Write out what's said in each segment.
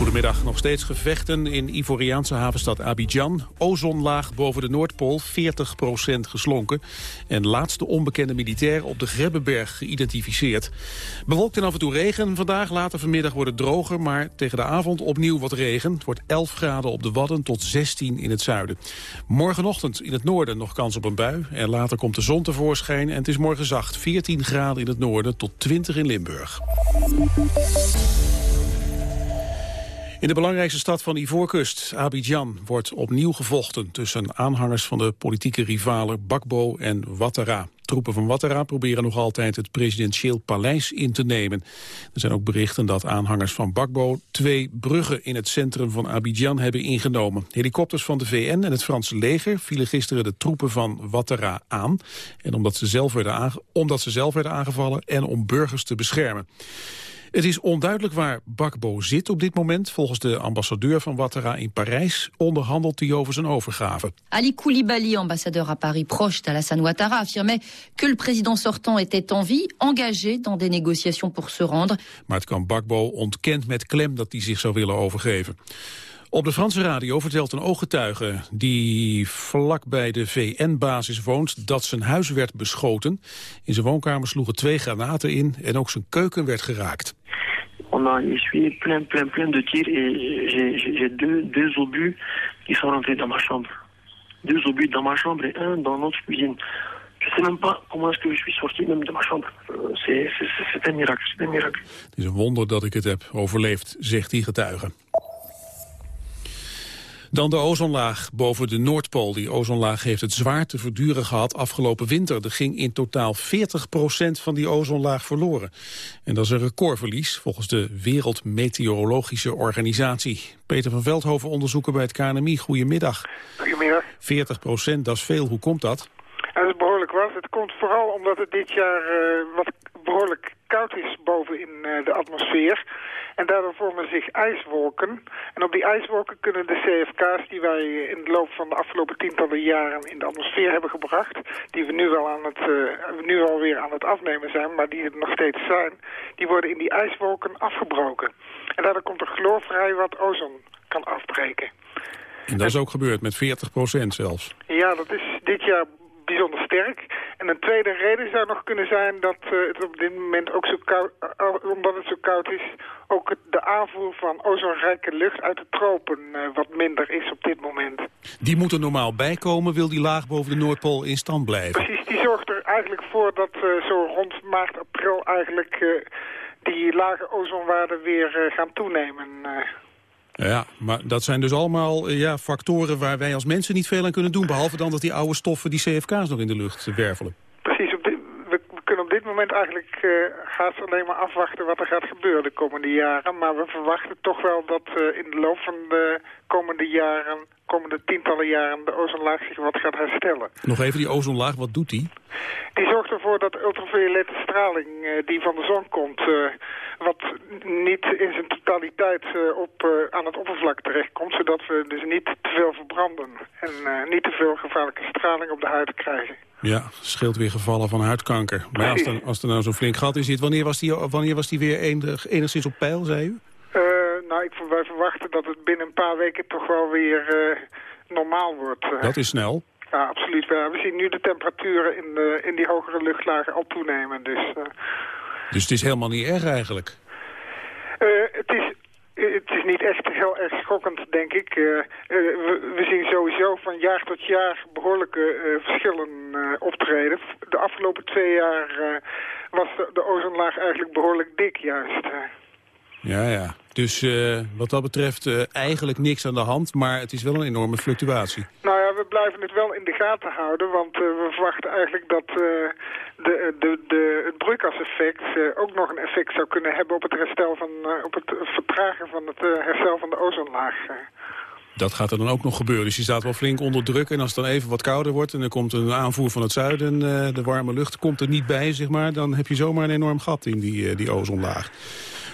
Goedemiddag. Nog steeds gevechten in Ivoriaanse havenstad Abidjan. Ozonlaag boven de Noordpool, 40% geslonken. En laatste onbekende militair op de Grebbeberg geïdentificeerd. Bewolkt en af en toe regen vandaag. Later vanmiddag wordt het droger, maar tegen de avond opnieuw wat regen. Het wordt 11 graden op de Wadden tot 16 in het zuiden. Morgenochtend in het noorden nog kans op een bui. En later komt de zon tevoorschijn en het is morgen zacht. 14 graden in het noorden tot 20 in Limburg. In de belangrijkste stad van Ivoorkust, Abidjan, wordt opnieuw gevochten tussen aanhangers van de politieke rivalen Bakbo en Ouattara. Troepen van Ouattara proberen nog altijd het presidentieel paleis in te nemen. Er zijn ook berichten dat aanhangers van Bakbo twee bruggen in het centrum van Abidjan hebben ingenomen. Helikopters van de VN en het Franse leger vielen gisteren de troepen van Ouattara aan. En omdat ze omdat ze zelf werden aangevallen en om burgers te beschermen. Het is onduidelijk waar Bakbo zit op dit moment. Volgens de ambassadeur van Ouattara in Parijs onderhandelt hij over zijn overgave. Ali Koulibaly, ambassadeur à Paris proche d'Alassane Ouattara, affirmait que le président sortant était en vie, engagé dans des négociations pour se rendre. Maar het kan Bakbo ontkent met klem dat hij zich zou willen overgeven. Op de Franse radio vertelt een ooggetuige die vlak bij de VN-basis woont dat zijn huis werd beschoten. In zijn woonkamer sloegen twee granaten in en ook zijn keuken werd geraakt. On a essuyé plein, plein, plein de tirs et j'ai deux, deux obus qui sont rentrés dans ma chambre. Deux obus dans ma chambre et un dans notre cuisine. Je sais même pas comment est-ce que je suis sorti même de ma chambre. Euh, c'est un miracle, c'est un miracle. Het is een wonder dat ik het heb overleefd, zegt die getuige. Dan de ozonlaag boven de Noordpool. Die ozonlaag heeft het zwaar te verduren gehad afgelopen winter. Er ging in totaal 40% van die ozonlaag verloren. En dat is een recordverlies volgens de Wereldmeteorologische Organisatie. Peter van Veldhoven, onderzoeker bij het KNMI. Goedemiddag. Goedemiddag. 40% dat is veel. Hoe komt dat? dat is behoorlijk wat. Het komt vooral omdat het dit jaar uh, wat behoorlijk koud is boven in uh, de atmosfeer. En daardoor vormen zich ijswolken. En op die ijswolken kunnen de CFK's die wij in de loop van de afgelopen tientallen jaren in de atmosfeer hebben gebracht, die we nu wel aan het, uh, nu alweer aan het afnemen zijn, maar die er nog steeds zijn, die worden in die ijswolken afgebroken. En daardoor komt er chloorvrij wat ozon kan afbreken. En dat is ook gebeurd, met 40% zelfs. Ja, dat is dit jaar bijzonder sterk. En een tweede reden zou nog kunnen zijn dat uh, het op dit moment ook zo koud, uh, omdat het zo koud is, ook de aanvoer van ozonrijke lucht uit de tropen uh, wat minder is op dit moment. Die moet er normaal bijkomen, wil die laag boven de Noordpool in stand blijven? Precies, die zorgt er eigenlijk voor dat zo rond maart, april eigenlijk die lage ozonwaarden weer gaan toenemen. Ja, maar dat zijn dus allemaal eh, ja, factoren waar wij als mensen niet veel aan kunnen doen. Behalve dan dat die oude stoffen, die CFK's nog in de lucht wervelen. Precies, op dit, we, kunnen op dit moment eigenlijk uh, gaat alleen maar afwachten wat er gaat gebeuren de komende jaren. Maar we verwachten toch wel dat uh, in de loop van de komende jaren, komende tientallen jaren, de ozonlaag zich wat gaat herstellen. Nog even die ozonlaag, wat doet die? Die zorgt ervoor dat ultraviolette straling uh, die van de zon komt wat niet in zijn totaliteit uh, op, aan het oppervlak terechtkomt, zodat we dus niet te veel verbranden en niet te veel gevaarlijke straling op de huid krijgen. Ja, scheelt weer gevallen van huidkanker. Maar als, er, als er nou zo'n flink gat in zit, wanneer was die, wanneer was die weer enig, enigszins op peil, zei u? Nou, ik, wij verwachten dat het binnen een paar weken toch wel weer normaal wordt. Dat is snel. Ja, absoluut. We zien nu de temperaturen in, de, in die hogere luchtlagen al toenemen. Dus, dus het is helemaal niet erg eigenlijk? Het is het is niet echt heel erg schokkend, denk ik. Uh, uh, we, we, zien sowieso van jaar tot jaar behoorlijke uh, verschillen optreden. De afgelopen twee jaar was de, de, ozonlaag eigenlijk behoorlijk dik, juist. Ja, ja. Dus wat dat betreft eigenlijk niks aan de hand, maar het is wel een enorme fluctuatie. Nou ja, we blijven het wel in de gaten houden, want we verwachten eigenlijk dat de, de, de, het broeikaseffect uh, ook nog een effect zou kunnen hebben op het herstel van, uh, op het vertragen van het uh, herstel van de ozonlaag. Dat gaat er dan ook nog gebeuren. Dus je staat wel flink onder druk. En als het dan even wat kouder wordt en er komt een aanvoer van het zuiden... de warme lucht komt er niet bij, zeg maar... dan heb je zomaar een enorm gat in die, die ozonlaag.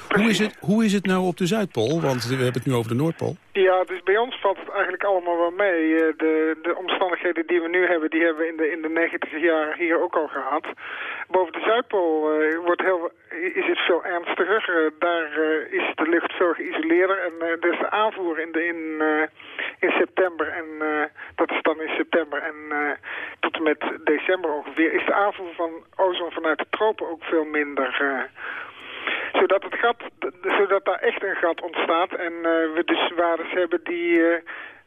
Hoe is, het, hoe is het nou op de Zuidpool? Want we hebben het nu over de Noordpool. Ja, dus bij ons valt het eigenlijk allemaal wel mee. De, de omstandigheden die we nu hebben, die hebben we in de, in de 90 jaar hier ook al gehad. Boven de Zuidpool uh, wordt heel, is het veel ernstiger. Uh, daar uh, is de lucht veel geïsoleerder. En er is de aanvoer in, de, in, in september. En dat is dan in september. En tot en met december ongeveer is de aanvoer van ozon vanuit de tropen ook veel minder zodat, het gat, zodat daar echt een gat ontstaat en we dus waardes hebben die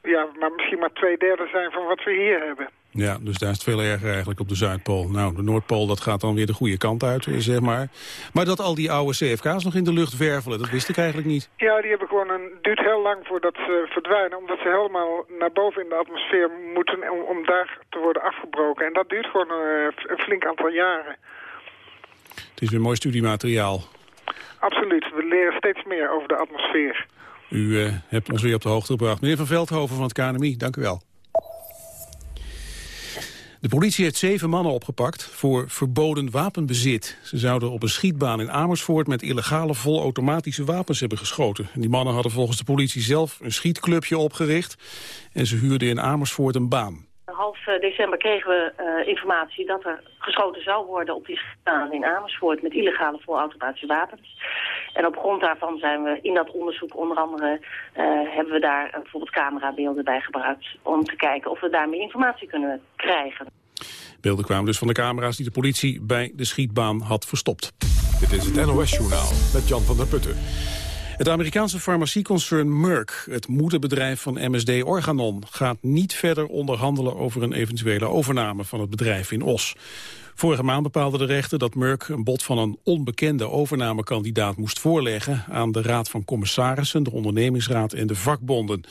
ja, maar misschien maar twee derde zijn van wat we hier hebben. Ja, dus daar is het veel erger eigenlijk op de Zuidpool. Nou, de Noordpool, dat gaat dan weer de goede kant uit, zeg maar. Maar dat al die oude CFK's nog in de lucht wervelen, dat wist ik eigenlijk niet. Ja, die hebben gewoon een... duurt heel lang voordat ze verdwijnen, omdat ze helemaal naar boven in de atmosfeer moeten om, om daar te worden afgebroken. En dat duurt gewoon een, eh, een flink aantal jaren. Het is weer mooi studiemateriaal. Absoluut, we leren steeds meer over de atmosfeer. U uh, hebt ons weer op de hoogte gebracht. Meneer Van Veldhoven van het KNMI, dank u wel. De politie heeft zeven mannen opgepakt voor verboden wapenbezit. Ze zouden op een schietbaan in Amersfoort met illegale volautomatische wapens hebben geschoten. En die mannen hadden volgens de politie zelf een schietclubje opgericht en ze huurden in Amersfoort een baan half eh, december kregen we uh, informatie dat er geschoten zou worden op die schietbaan in Amersfoort met illegale volautomatische wapens. En op grond daarvan zijn we in dat onderzoek onder andere, uh, hebben we daar bijvoorbeeld camerabeelden bij gebruikt om te kijken of we daarmee informatie kunnen krijgen. Beelden kwamen dus van de camera's die de politie bij de schietbaan had verstopt. Dit is het NOS Journaal met Jan van der Putten. Het Amerikaanse farmacieconcern Merck, het moederbedrijf van MSD Organon, gaat niet verder onderhandelen over een eventuele overname van het bedrijf in Os. Vorige maand bepaalde de rechter dat Merck een bod van een onbekende overnamekandidaat moest voorleggen aan de Raad van Commissarissen, de ondernemingsraad en de vakbonden.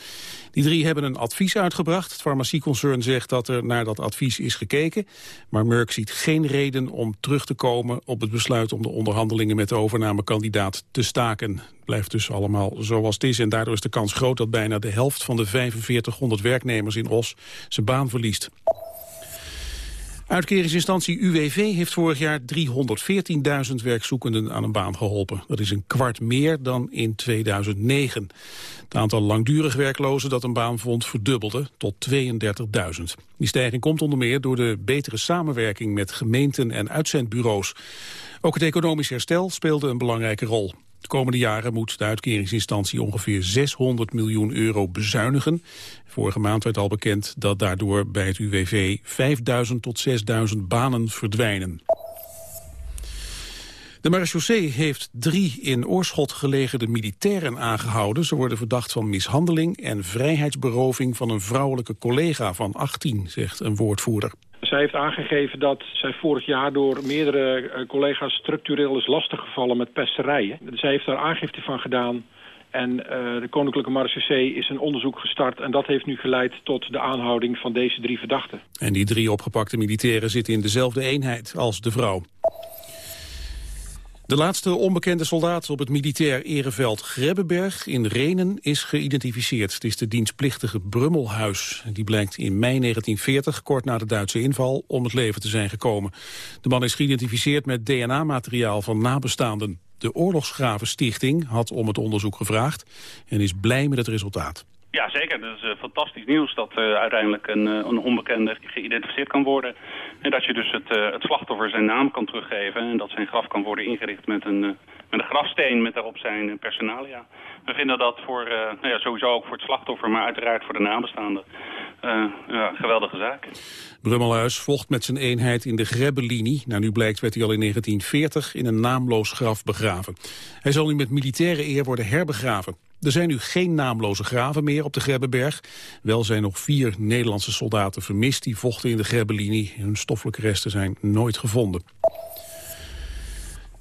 Die drie hebben een advies uitgebracht. Het farmacieconcern zegt dat er naar dat advies is gekeken, maar Merck ziet geen reden om terug te komen op het besluit om de onderhandelingen met de overnamekandidaat te staken. Blijft dus allemaal zoals het is en daardoor is de kans groot dat bijna de helft van de 4500 werknemers in Os zijn baan verliest. Uitkeringsinstantie UWV heeft vorig jaar 314.000 werkzoekenden aan een baan geholpen. Dat is een kwart meer dan in 2009. Het aantal langdurig werklozen dat een baan vond verdubbelde tot 32.000. Die stijging komt onder meer door de betere samenwerking met gemeenten en uitzendbureaus. Ook het economisch herstel speelde een belangrijke rol. De komende jaren moet de uitkeringsinstantie ongeveer 600 miljoen euro bezuinigen. Vorige maand werd al bekend dat daardoor bij het UWV 5000 tot 6000 banen verdwijnen. De marechaussee heeft drie in Oorschot gelegerde militairen aangehouden. Ze worden verdacht van mishandeling en vrijheidsberoving van een vrouwelijke collega van 18, zegt een woordvoerder. Zij heeft aangegeven dat zij vorig jaar door meerdere eh, collega's structureel is lastiggevallen met pesterijen. Zij heeft daar aangifte van gedaan en uh, de Koninklijke Marechaussee is een onderzoek gestart... en dat heeft nu geleid tot de aanhouding van deze drie verdachten. En die drie opgepakte militairen zitten in dezelfde eenheid als de vrouw. De laatste onbekende soldaat op het militair ereveld Grebbeberg in Renen is geïdentificeerd. Het is de dienstplichtige Brummelhuis. Die blijkt in mei 1940, kort na de Duitse inval, om het leven te zijn gekomen. De man is geïdentificeerd met DNA-materiaal van nabestaanden. De Oorlogsgravenstichting had om het onderzoek gevraagd en is blij met het resultaat. Ja, zeker. Dat is uh, fantastisch nieuws dat uh, uiteindelijk een, uh, een onbekende geïdentificeerd kan worden. En dat je dus het, het slachtoffer zijn naam kan teruggeven en dat zijn graf kan worden ingericht met een, met een grafsteen met daarop zijn personalia. We vinden dat voor, nou ja, sowieso ook voor het slachtoffer, maar uiteraard voor de nabestaanden, ja, geweldige zaak. Brummelhuis vocht met zijn eenheid in de Grebbelinie. Nou, nu blijkt werd hij al in 1940 in een naamloos graf begraven. Hij zal nu met militaire eer worden herbegraven. Er zijn nu geen naamloze graven meer op de Grebbeberg. Wel zijn nog vier Nederlandse soldaten vermist die vochten in de Grebbelinie. Hun stoffelijke resten zijn nooit gevonden.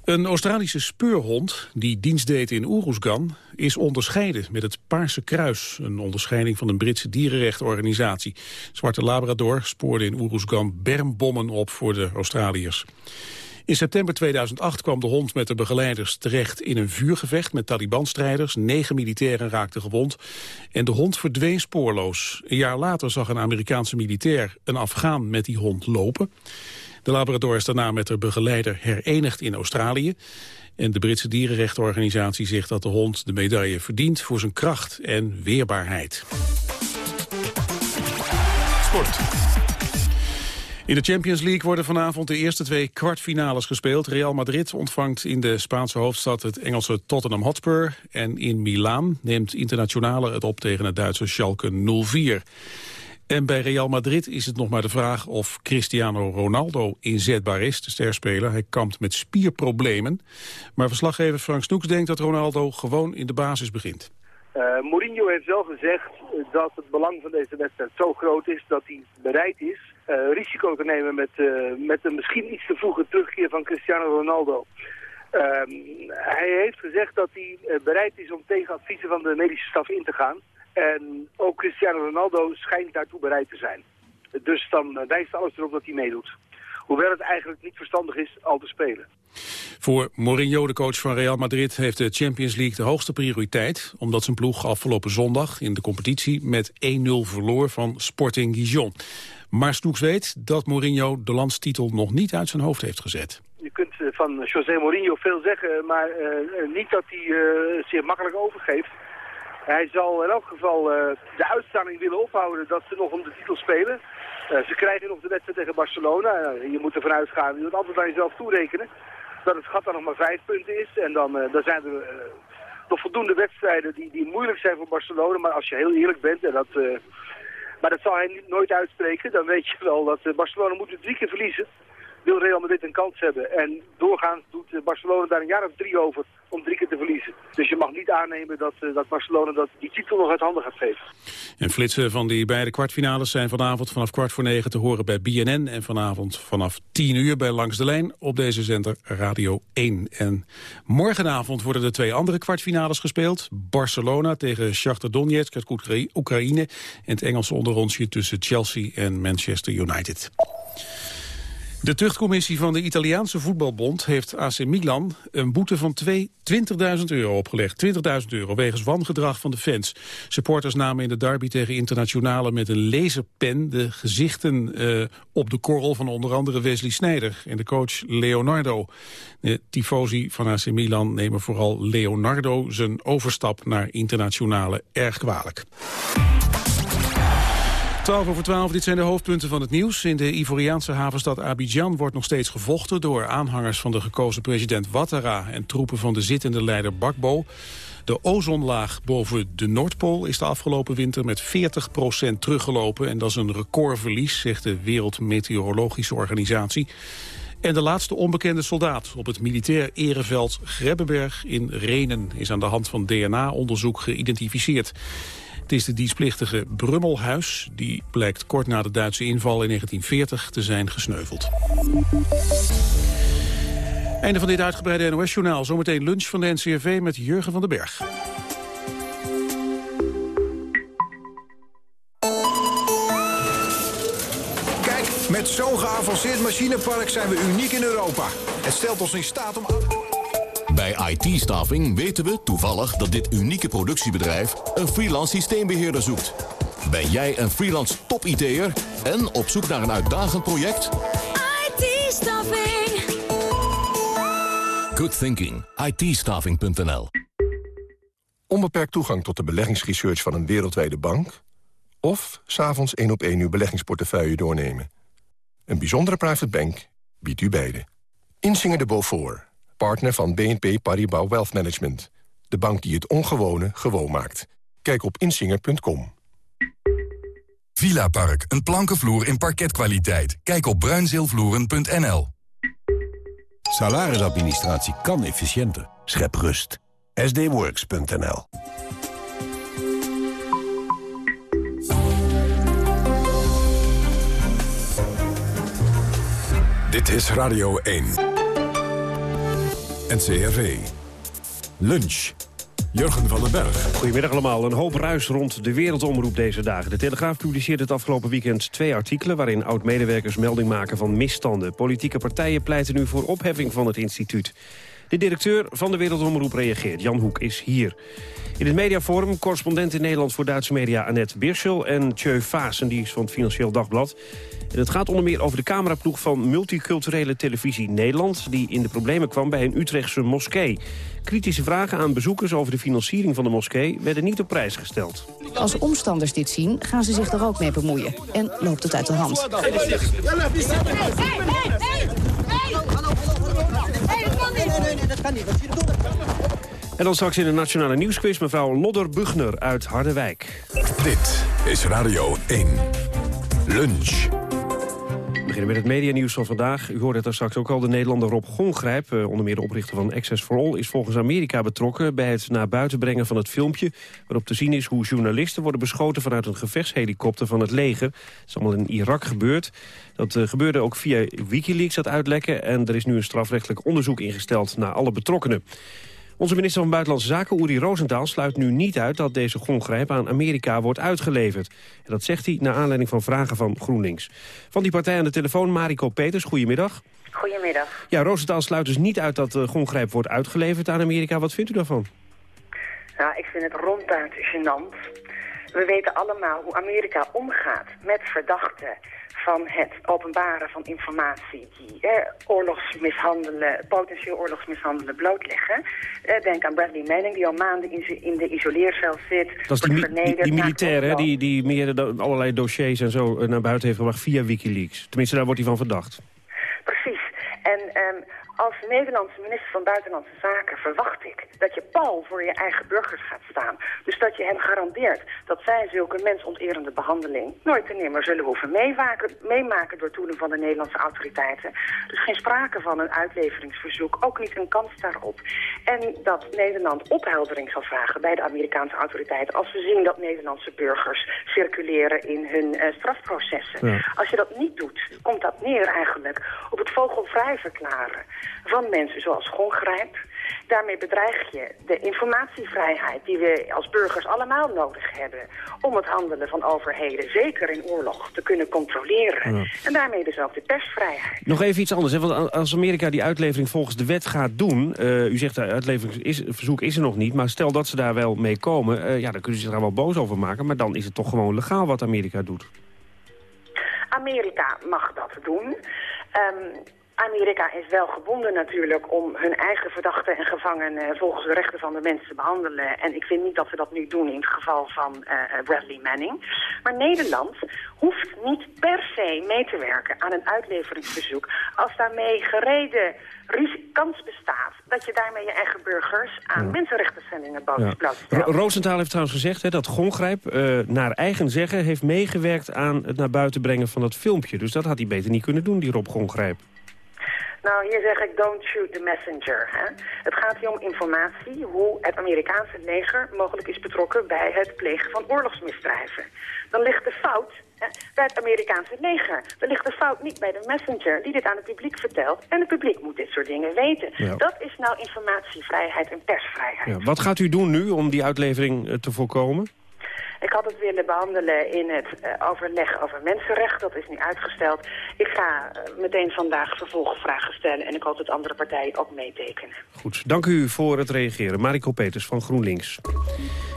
Een Australische speurhond die dienst deed in Oeroesgan is onderscheiden met het Paarse Kruis, een onderscheiding van een Britse dierenrechtenorganisatie. Zwarte Labrador spoorde in Oeroesgan bermbommen op voor de Australiërs. In september 2008 kwam de hond met de begeleiders terecht in een vuurgevecht met Taliban-strijders. Negen militairen raakten gewond en de hond verdween spoorloos. Een jaar later zag een Amerikaanse militair een Afghaan met die hond lopen. De Labrador is daarna met de begeleider herenigd in Australië. En de Britse dierenrechtenorganisatie zegt dat de hond de medaille verdient voor zijn kracht en weerbaarheid. Sport. In de Champions League worden vanavond de eerste twee kwartfinales gespeeld. Real Madrid ontvangt in de Spaanse hoofdstad het Engelse Tottenham Hotspur. En in Milaan neemt Internationale het op tegen het Duitse Schalke 04. En bij Real Madrid is het nog maar de vraag of Cristiano Ronaldo inzetbaar is, de sterspeler. Hij kampt met spierproblemen. Maar verslaggever Frank Snoeks denkt dat Ronaldo gewoon in de basis begint. Uh, Mourinho heeft zelf gezegd dat het belang van deze wedstrijd zo groot is dat hij bereid is risico te nemen met, uh, met een misschien iets te vroege terugkeer van Cristiano Ronaldo. Ehm, hij heeft gezegd dat hij bereid is om tegen adviezen van de medische staf in te gaan. En ook Cristiano Ronaldo schijnt daartoe bereid te zijn. Dus dan wijst alles erop dat hij meedoet. Hoewel het eigenlijk niet verstandig is al te spelen. Voor Mourinho, de coach van Real Madrid, heeft de Champions League de hoogste prioriteit. Omdat zijn ploeg afgelopen zondag in de competitie met 1-0 verloor van Sporting Gijon. Maar Snoeks weet dat Mourinho de landstitel nog niet uit zijn hoofd heeft gezet. Je kunt eh, van José Mourinho veel zeggen, maar uh, niet dat hij uh, zich makkelijk overgeeft. Hij zal in elk geval de uitstraling willen ophouden dat ze nog om de titel spelen. Ze krijgen nog de wedstrijd tegen Barcelona. Je moet ervan uitgaan, je moet altijd aan jezelf toerekenen. Dat het gat dan nog maar vijf punten is. En dan, dan zijn er nog voldoende wedstrijden die, die moeilijk zijn voor Barcelona. Maar als je heel eerlijk bent, en dat, maar dat zal hij nooit uitspreken, dan weet je wel dat Barcelona moet drie keer verliezen wil Real Madrid een kans hebben. En doorgaans doet Barcelona daar een jaar of drie over om drie keer te verliezen. Dus je mag niet aannemen dat, uh, dat Barcelona dat die titel nog uit handen gaat geven. En flitsen van die beide kwartfinales zijn vanavond vanaf kwart voor negen te horen bij BNN. En vanavond vanaf tien uur bij Langs de Lijn op deze zender Radio 1. En morgenavond worden de twee andere kwartfinales gespeeld. Barcelona tegen Shakhtar Donetsk uit Oekraïne. En het Engelse onderrondje tussen Chelsea en Manchester United. De tuchtcommissie van de Italiaanse voetbalbond heeft AC Milan een boete van 20.000 euro opgelegd. 20.000 euro wegens wangedrag van de fans. Supporters namen in de derby tegen internationale met een laserpen de gezichten uh, op de korrel van onder andere Wesley Sneijder en de coach Leonardo. De tifosi van AC Milan nemen vooral Leonardo zijn overstap naar internationale erg kwalijk. 12 over 12, dit zijn de hoofdpunten van het nieuws. In de Ivoriaanse havenstad Abidjan wordt nog steeds gevochten... door aanhangers van de gekozen president Ouattara... en troepen van de zittende leider Bakbo. De ozonlaag boven de Noordpool is de afgelopen winter met 40% teruggelopen. En dat is een recordverlies, zegt de Wereldmeteorologische Organisatie. En de laatste onbekende soldaat op het militair ereveld Grebbeberg in Renen... is aan de hand van DNA-onderzoek geïdentificeerd. Het is de dienstplichtige Brummelhuis. Die blijkt kort na de Duitse inval in 1940 te zijn gesneuveld. Einde van dit uitgebreide NOS-journaal. Zometeen lunch van de NCRV met Jurgen van den Berg. Kijk, met zo'n geavanceerd machinepark zijn we uniek in Europa. Het stelt ons in staat om... Bij IT-staffing weten we toevallig dat dit unieke productiebedrijf een freelance systeembeheerder zoekt. Ben jij een freelance top-IT'er en op zoek naar een uitdagend project? IT-staffing. Good thinking. it Onbeperkt toegang tot de beleggingsresearch van een wereldwijde bank... of s'avonds één op één uw beleggingsportefeuille doornemen. Een bijzondere private bank biedt u beide. Insinger de Beaufort partner van BNP Paribas Wealth Management. De bank die het ongewone gewoon maakt. Kijk op insinger.com. Villa Park, een plankenvloer in parketkwaliteit. Kijk op bruinzeelvloeren.nl. Salarisadministratie kan efficiënter. Schep rust. sdworks.nl Dit is Radio 1. NCRV. Lunch. Jurgen van den Berg. Goedemiddag allemaal. Een hoop ruis rond de wereldomroep deze dagen. De Telegraaf publiceert het afgelopen weekend twee artikelen... waarin oud-medewerkers melding maken van misstanden. Politieke partijen pleiten nu voor opheffing van het instituut. De directeur van de Wereldomroep reageert. Jan Hoek is hier. In het mediaforum correspondent in Nederland voor Duitse media Annette Birschel... en Tjeu Vaassen, die is van het Financieel Dagblad. En het gaat onder meer over de cameraploeg van multiculturele televisie Nederland... die in de problemen kwam bij een Utrechtse moskee. Kritische vragen aan bezoekers over de financiering van de moskee... werden niet op prijs gesteld. Als omstanders dit zien, gaan ze zich er ook mee bemoeien. En loopt het uit de hand. En dan straks in de Nationale Nieuwsquiz mevrouw Lodder Bugner uit Harderwijk. Dit is Radio 1. Lunch. Beginnen met het medianieuws van vandaag. U hoorde het daar straks ook al. De Nederlander Rob Gongrijp, eh, onder meer de oprichter van Access for All... is volgens Amerika betrokken bij het naar buiten brengen van het filmpje... waarop te zien is hoe journalisten worden beschoten... vanuit een gevechtshelikopter van het leger. Het is allemaal in Irak gebeurd. Dat eh, gebeurde ook via Wikileaks, dat uitlekken. En er is nu een strafrechtelijk onderzoek ingesteld naar alle betrokkenen. Onze minister van Buitenlandse Zaken, Uri Rosenthal, sluit nu niet uit dat deze gongrijp aan Amerika wordt uitgeleverd. En dat zegt hij naar aanleiding van vragen van GroenLinks. Van die partij aan de telefoon, Mariko Peters, goedemiddag. Goedemiddag. Ja, Rosenthal sluit dus niet uit dat de gongrijp wordt uitgeleverd aan Amerika. Wat vindt u daarvan? Nou, ik vind het ronduit gênant. We weten allemaal hoe Amerika omgaat met verdachten van het openbaren van informatie die eh, oorlogsmishandelen, potentieel oorlogsmishandelen blootleggen. Eh, denk aan Bradley Manning die al maanden in, in de isoleercel zit. Dat is die, die, die militair die, die meer allerlei dossiers en zo eh, naar buiten heeft gebracht via Wikileaks. Tenminste, daar wordt hij van verdacht. Precies. En um, als Nederlandse minister van Buitenlandse Zaken verwacht ik dat je pal voor je eigen burgers gaat staan. Dus dat je hen garandeert dat zij zulke mensonterende behandeling nooit te nimmer zullen hoeven meemaken, meemaken door toedoen van de Nederlandse autoriteiten. Dus geen sprake van een uitleveringsverzoek, ook niet een kans daarop. En dat Nederland opheldering zal vragen bij de Amerikaanse autoriteiten als we zien dat Nederlandse burgers circuleren in hun uh, strafprocessen. Als je dat niet doet, komt dat neer eigenlijk op het vogelvrij verklaren van mensen zoals Gongrijp. Daarmee bedreig je de informatievrijheid die we als burgers allemaal nodig hebben... om het handelen van overheden, zeker in oorlog, te kunnen controleren. En daarmee dus ook de persvrijheid. Nog even iets anders, hè? want als Amerika die uitlevering volgens de wet gaat doen... Uh, u zegt, de uitleveringsverzoek is er nog niet, maar stel dat ze daar wel mee komen... Uh, ja, dan kunnen ze zich daar wel boos over maken, maar dan is het toch gewoon legaal wat Amerika doet. Amerika mag dat doen. Um, Amerika is wel gebonden natuurlijk om hun eigen verdachten en gevangenen volgens de rechten van de mensen te behandelen. En ik vind niet dat ze dat nu doen in het geval van uh, Bradley Manning. Maar Nederland hoeft niet per se mee te werken aan een uitleveringsverzoek als daarmee gereden kans bestaat dat je daarmee je eigen burgers aan ja. mensenrechtenschendingen blootstelt. Ja. Roosentaal heeft trouwens gezegd hè, dat Gongrijp uh, naar eigen zeggen heeft meegewerkt aan het naar buiten brengen van dat filmpje. Dus dat had hij beter niet kunnen doen, die Rob Gongrijp. Nou, hier zeg ik don't shoot the messenger. Hè? Het gaat hier om informatie hoe het Amerikaanse leger mogelijk is betrokken bij het plegen van oorlogsmisdrijven. Dan ligt de fout hè, bij het Amerikaanse leger. Dan ligt de fout niet bij de messenger die dit aan het publiek vertelt. En het publiek moet dit soort dingen weten. Ja. Dat is nou informatievrijheid en persvrijheid. Ja, wat gaat u doen nu om die uitlevering uh, te voorkomen? Ik had het willen behandelen in het uh, overleg over mensenrecht. Dat is nu uitgesteld. Ik ga uh, meteen vandaag vervolgvragen stellen. En ik hoop dat andere partijen ook meetekenen. Goed, dank u voor het reageren. Mariko Peters van GroenLinks.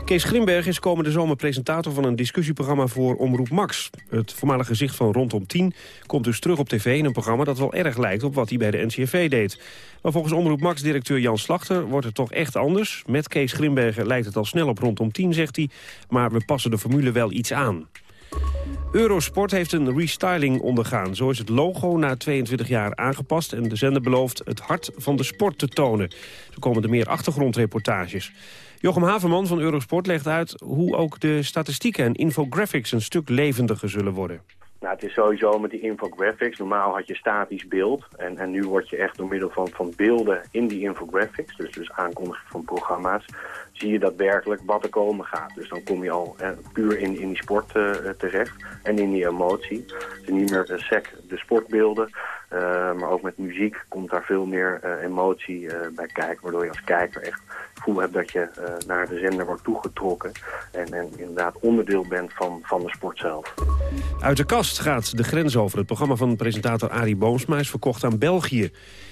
Kees Grimberg is komende zomer presentator van een discussieprogramma voor Omroep Max. Het voormalige gezicht van Rondom 10 komt dus terug op tv in een programma dat wel erg lijkt op wat hij bij de NCRV deed. Maar volgens Omroep Max-directeur Jan Slachter wordt het toch echt anders. Met Kees Grimbergen lijkt het al snel op Rondom 10, zegt hij. Maar we passen de formule wel iets aan. Eurosport heeft een restyling ondergaan. Zo is het logo na 22 jaar aangepast... en de zender belooft het hart van de sport te tonen. Zo komen er meer achtergrondreportages. Jochem Haverman van Eurosport legt uit hoe ook de statistieken en infographics een stuk levendiger zullen worden. Nou, het is sowieso met die infographics. Normaal had je statisch beeld. En, en nu word je echt door middel van, van beelden in die infographics, dus, dus aankondiging van programma's, zie je daadwerkelijk wat er komen gaat. Dus dan kom je al eh, puur in, in die sport uh, terecht en in die emotie. Het is niet meer uh, sec de sportbeelden, uh, maar ook met muziek komt daar veel meer emotie bij kijken, waardoor je als kijker echt gevoel hebt dat je eh, naar de zender wordt toegetrokken. En, en inderdaad onderdeel bent van, van de sport zelf. Uit de kast gaat de grens over. Het programma van presentator Arie Boomsma is verkocht aan België.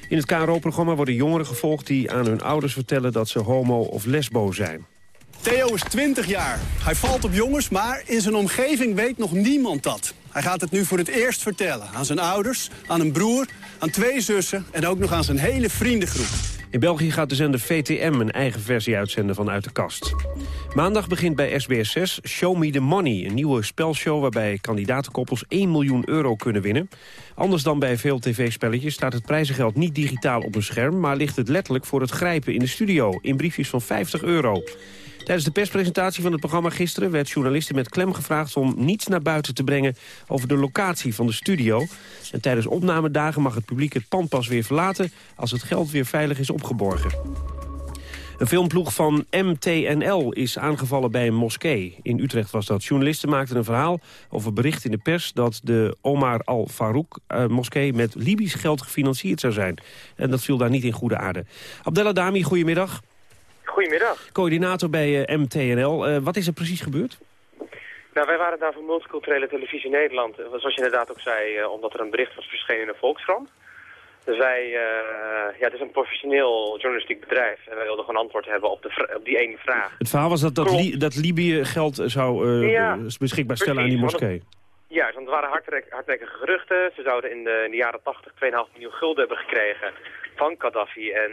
In het KRO-programma worden jongeren gevolgd die aan hun ouders vertellen dat ze homo of lesbo zijn. Theo is 20 jaar. Hij valt op jongens, maar in zijn omgeving weet nog niemand dat. Hij gaat het nu voor het eerst vertellen. Aan zijn ouders, aan een broer, aan twee zussen... en ook nog aan zijn hele vriendengroep. In België gaat de zender VTM een eigen versie uitzenden van Uit de Kast. Maandag begint bij SBS6 Show Me the Money, een nieuwe spelshow waarbij kandidatenkoppels 1 miljoen euro kunnen winnen. Anders dan bij veel tv-spelletjes staat het prijzengeld niet digitaal op een scherm, maar ligt het letterlijk voor het grijpen in de studio in briefjes van 50 euro. Tijdens de perspresentatie van het programma gisteren werd journalisten met klem gevraagd om niets naar buiten te brengen over de locatie van de studio. En tijdens opnamedagen mag het publiek het pand pas weer verlaten als het geld weer veilig is opgeborgen. Een filmploeg van MTNL is aangevallen bij een moskee. In Utrecht was dat. Journalisten maakten een verhaal over bericht in de pers... dat de Omar al-Farouk-moskee met Libisch geld gefinancierd zou zijn. En dat viel daar niet in goede aarde. Abdella Dami, goedemiddag. Goedemiddag. Coördinator bij uh, MTNL. Uh, wat is er precies gebeurd? Nou, wij waren daar voor Multiculturele Televisie Nederland. Zoals je inderdaad ook zei, omdat er een bericht was verschenen in de Volkskrant. Dus wij, ja, het is een professioneel journalistiek bedrijf. En wij wilden gewoon antwoord hebben op, de op die ene vraag. Het verhaal was dat, dat, Li dat Libië geld zou ja, beschikbaar stellen aan die moskee. Ja, want er waren hardnekkige geruchten. Ze zouden in de, in de jaren 80 2,5 miljoen gulden hebben gekregen van Gaddafi. En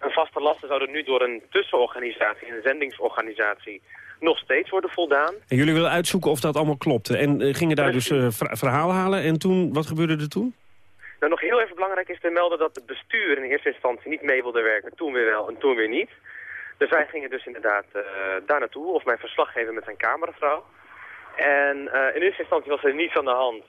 een vaste lasten zouden nu door een tussenorganisatie, een zendingsorganisatie, nog steeds worden voldaan. En jullie willen uitzoeken of dat allemaal klopte. En uh, gingen daar dus uh, verhaal halen. En toen, wat gebeurde er toen? Nou, nog heel even belangrijk is te melden dat het bestuur in eerste instantie niet mee wilde werken. Toen weer wel en toen weer niet. Dus wij gingen dus inderdaad uh, daar naartoe, of mijn verslaggever met zijn cameravrouw. En in eerste instantie was er niets aan de hand.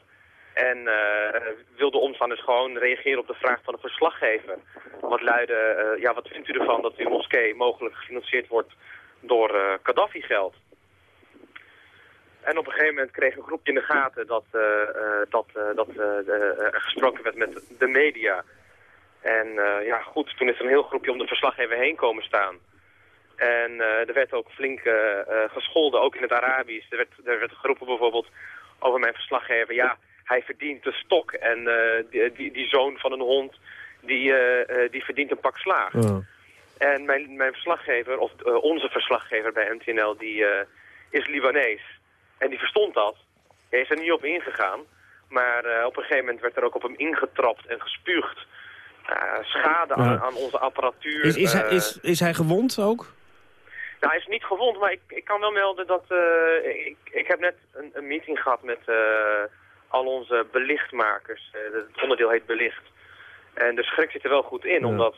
En uh, wilde omstanders gewoon reageren op de vraag van de verslaggever. Wat luidde, uh, ja, wat vindt u ervan dat uw moskee mogelijk gefinancierd wordt door uh, Gaddafi-geld? En op een gegeven moment kreeg een groepje in de gaten dat, dat, dat er gesproken werd met de media. En ja, goed, toen is er een heel groepje om de verslaggever heen komen staan. En er werd ook flink gescholden, ook in het Arabisch. Er werd, er werd geroepen bijvoorbeeld over mijn verslaggever, ja hij verdient de stok. En uh, die, die, die, zoon van een hond, die, uh, die verdient een pak slaag. En mijn, mijn verslaggever, of onze verslaggever bij MTNL, die is Libanees. En die verstond dat. Hij is er niet op ingegaan. Maar op een gegeven moment werd er ook op hem ingetrapt en gespuugd. schade aan, aan, onze apparatuur. Is, is, hij, is, is hij gewond ook? Nou, hij is niet gewond, maar ik, ik kan wel melden dat... ik, ik heb net een, een meeting gehad met al onze belichtmakers. Eh, het onderdeel heet belicht. En de schrik zit er wel goed in, omdat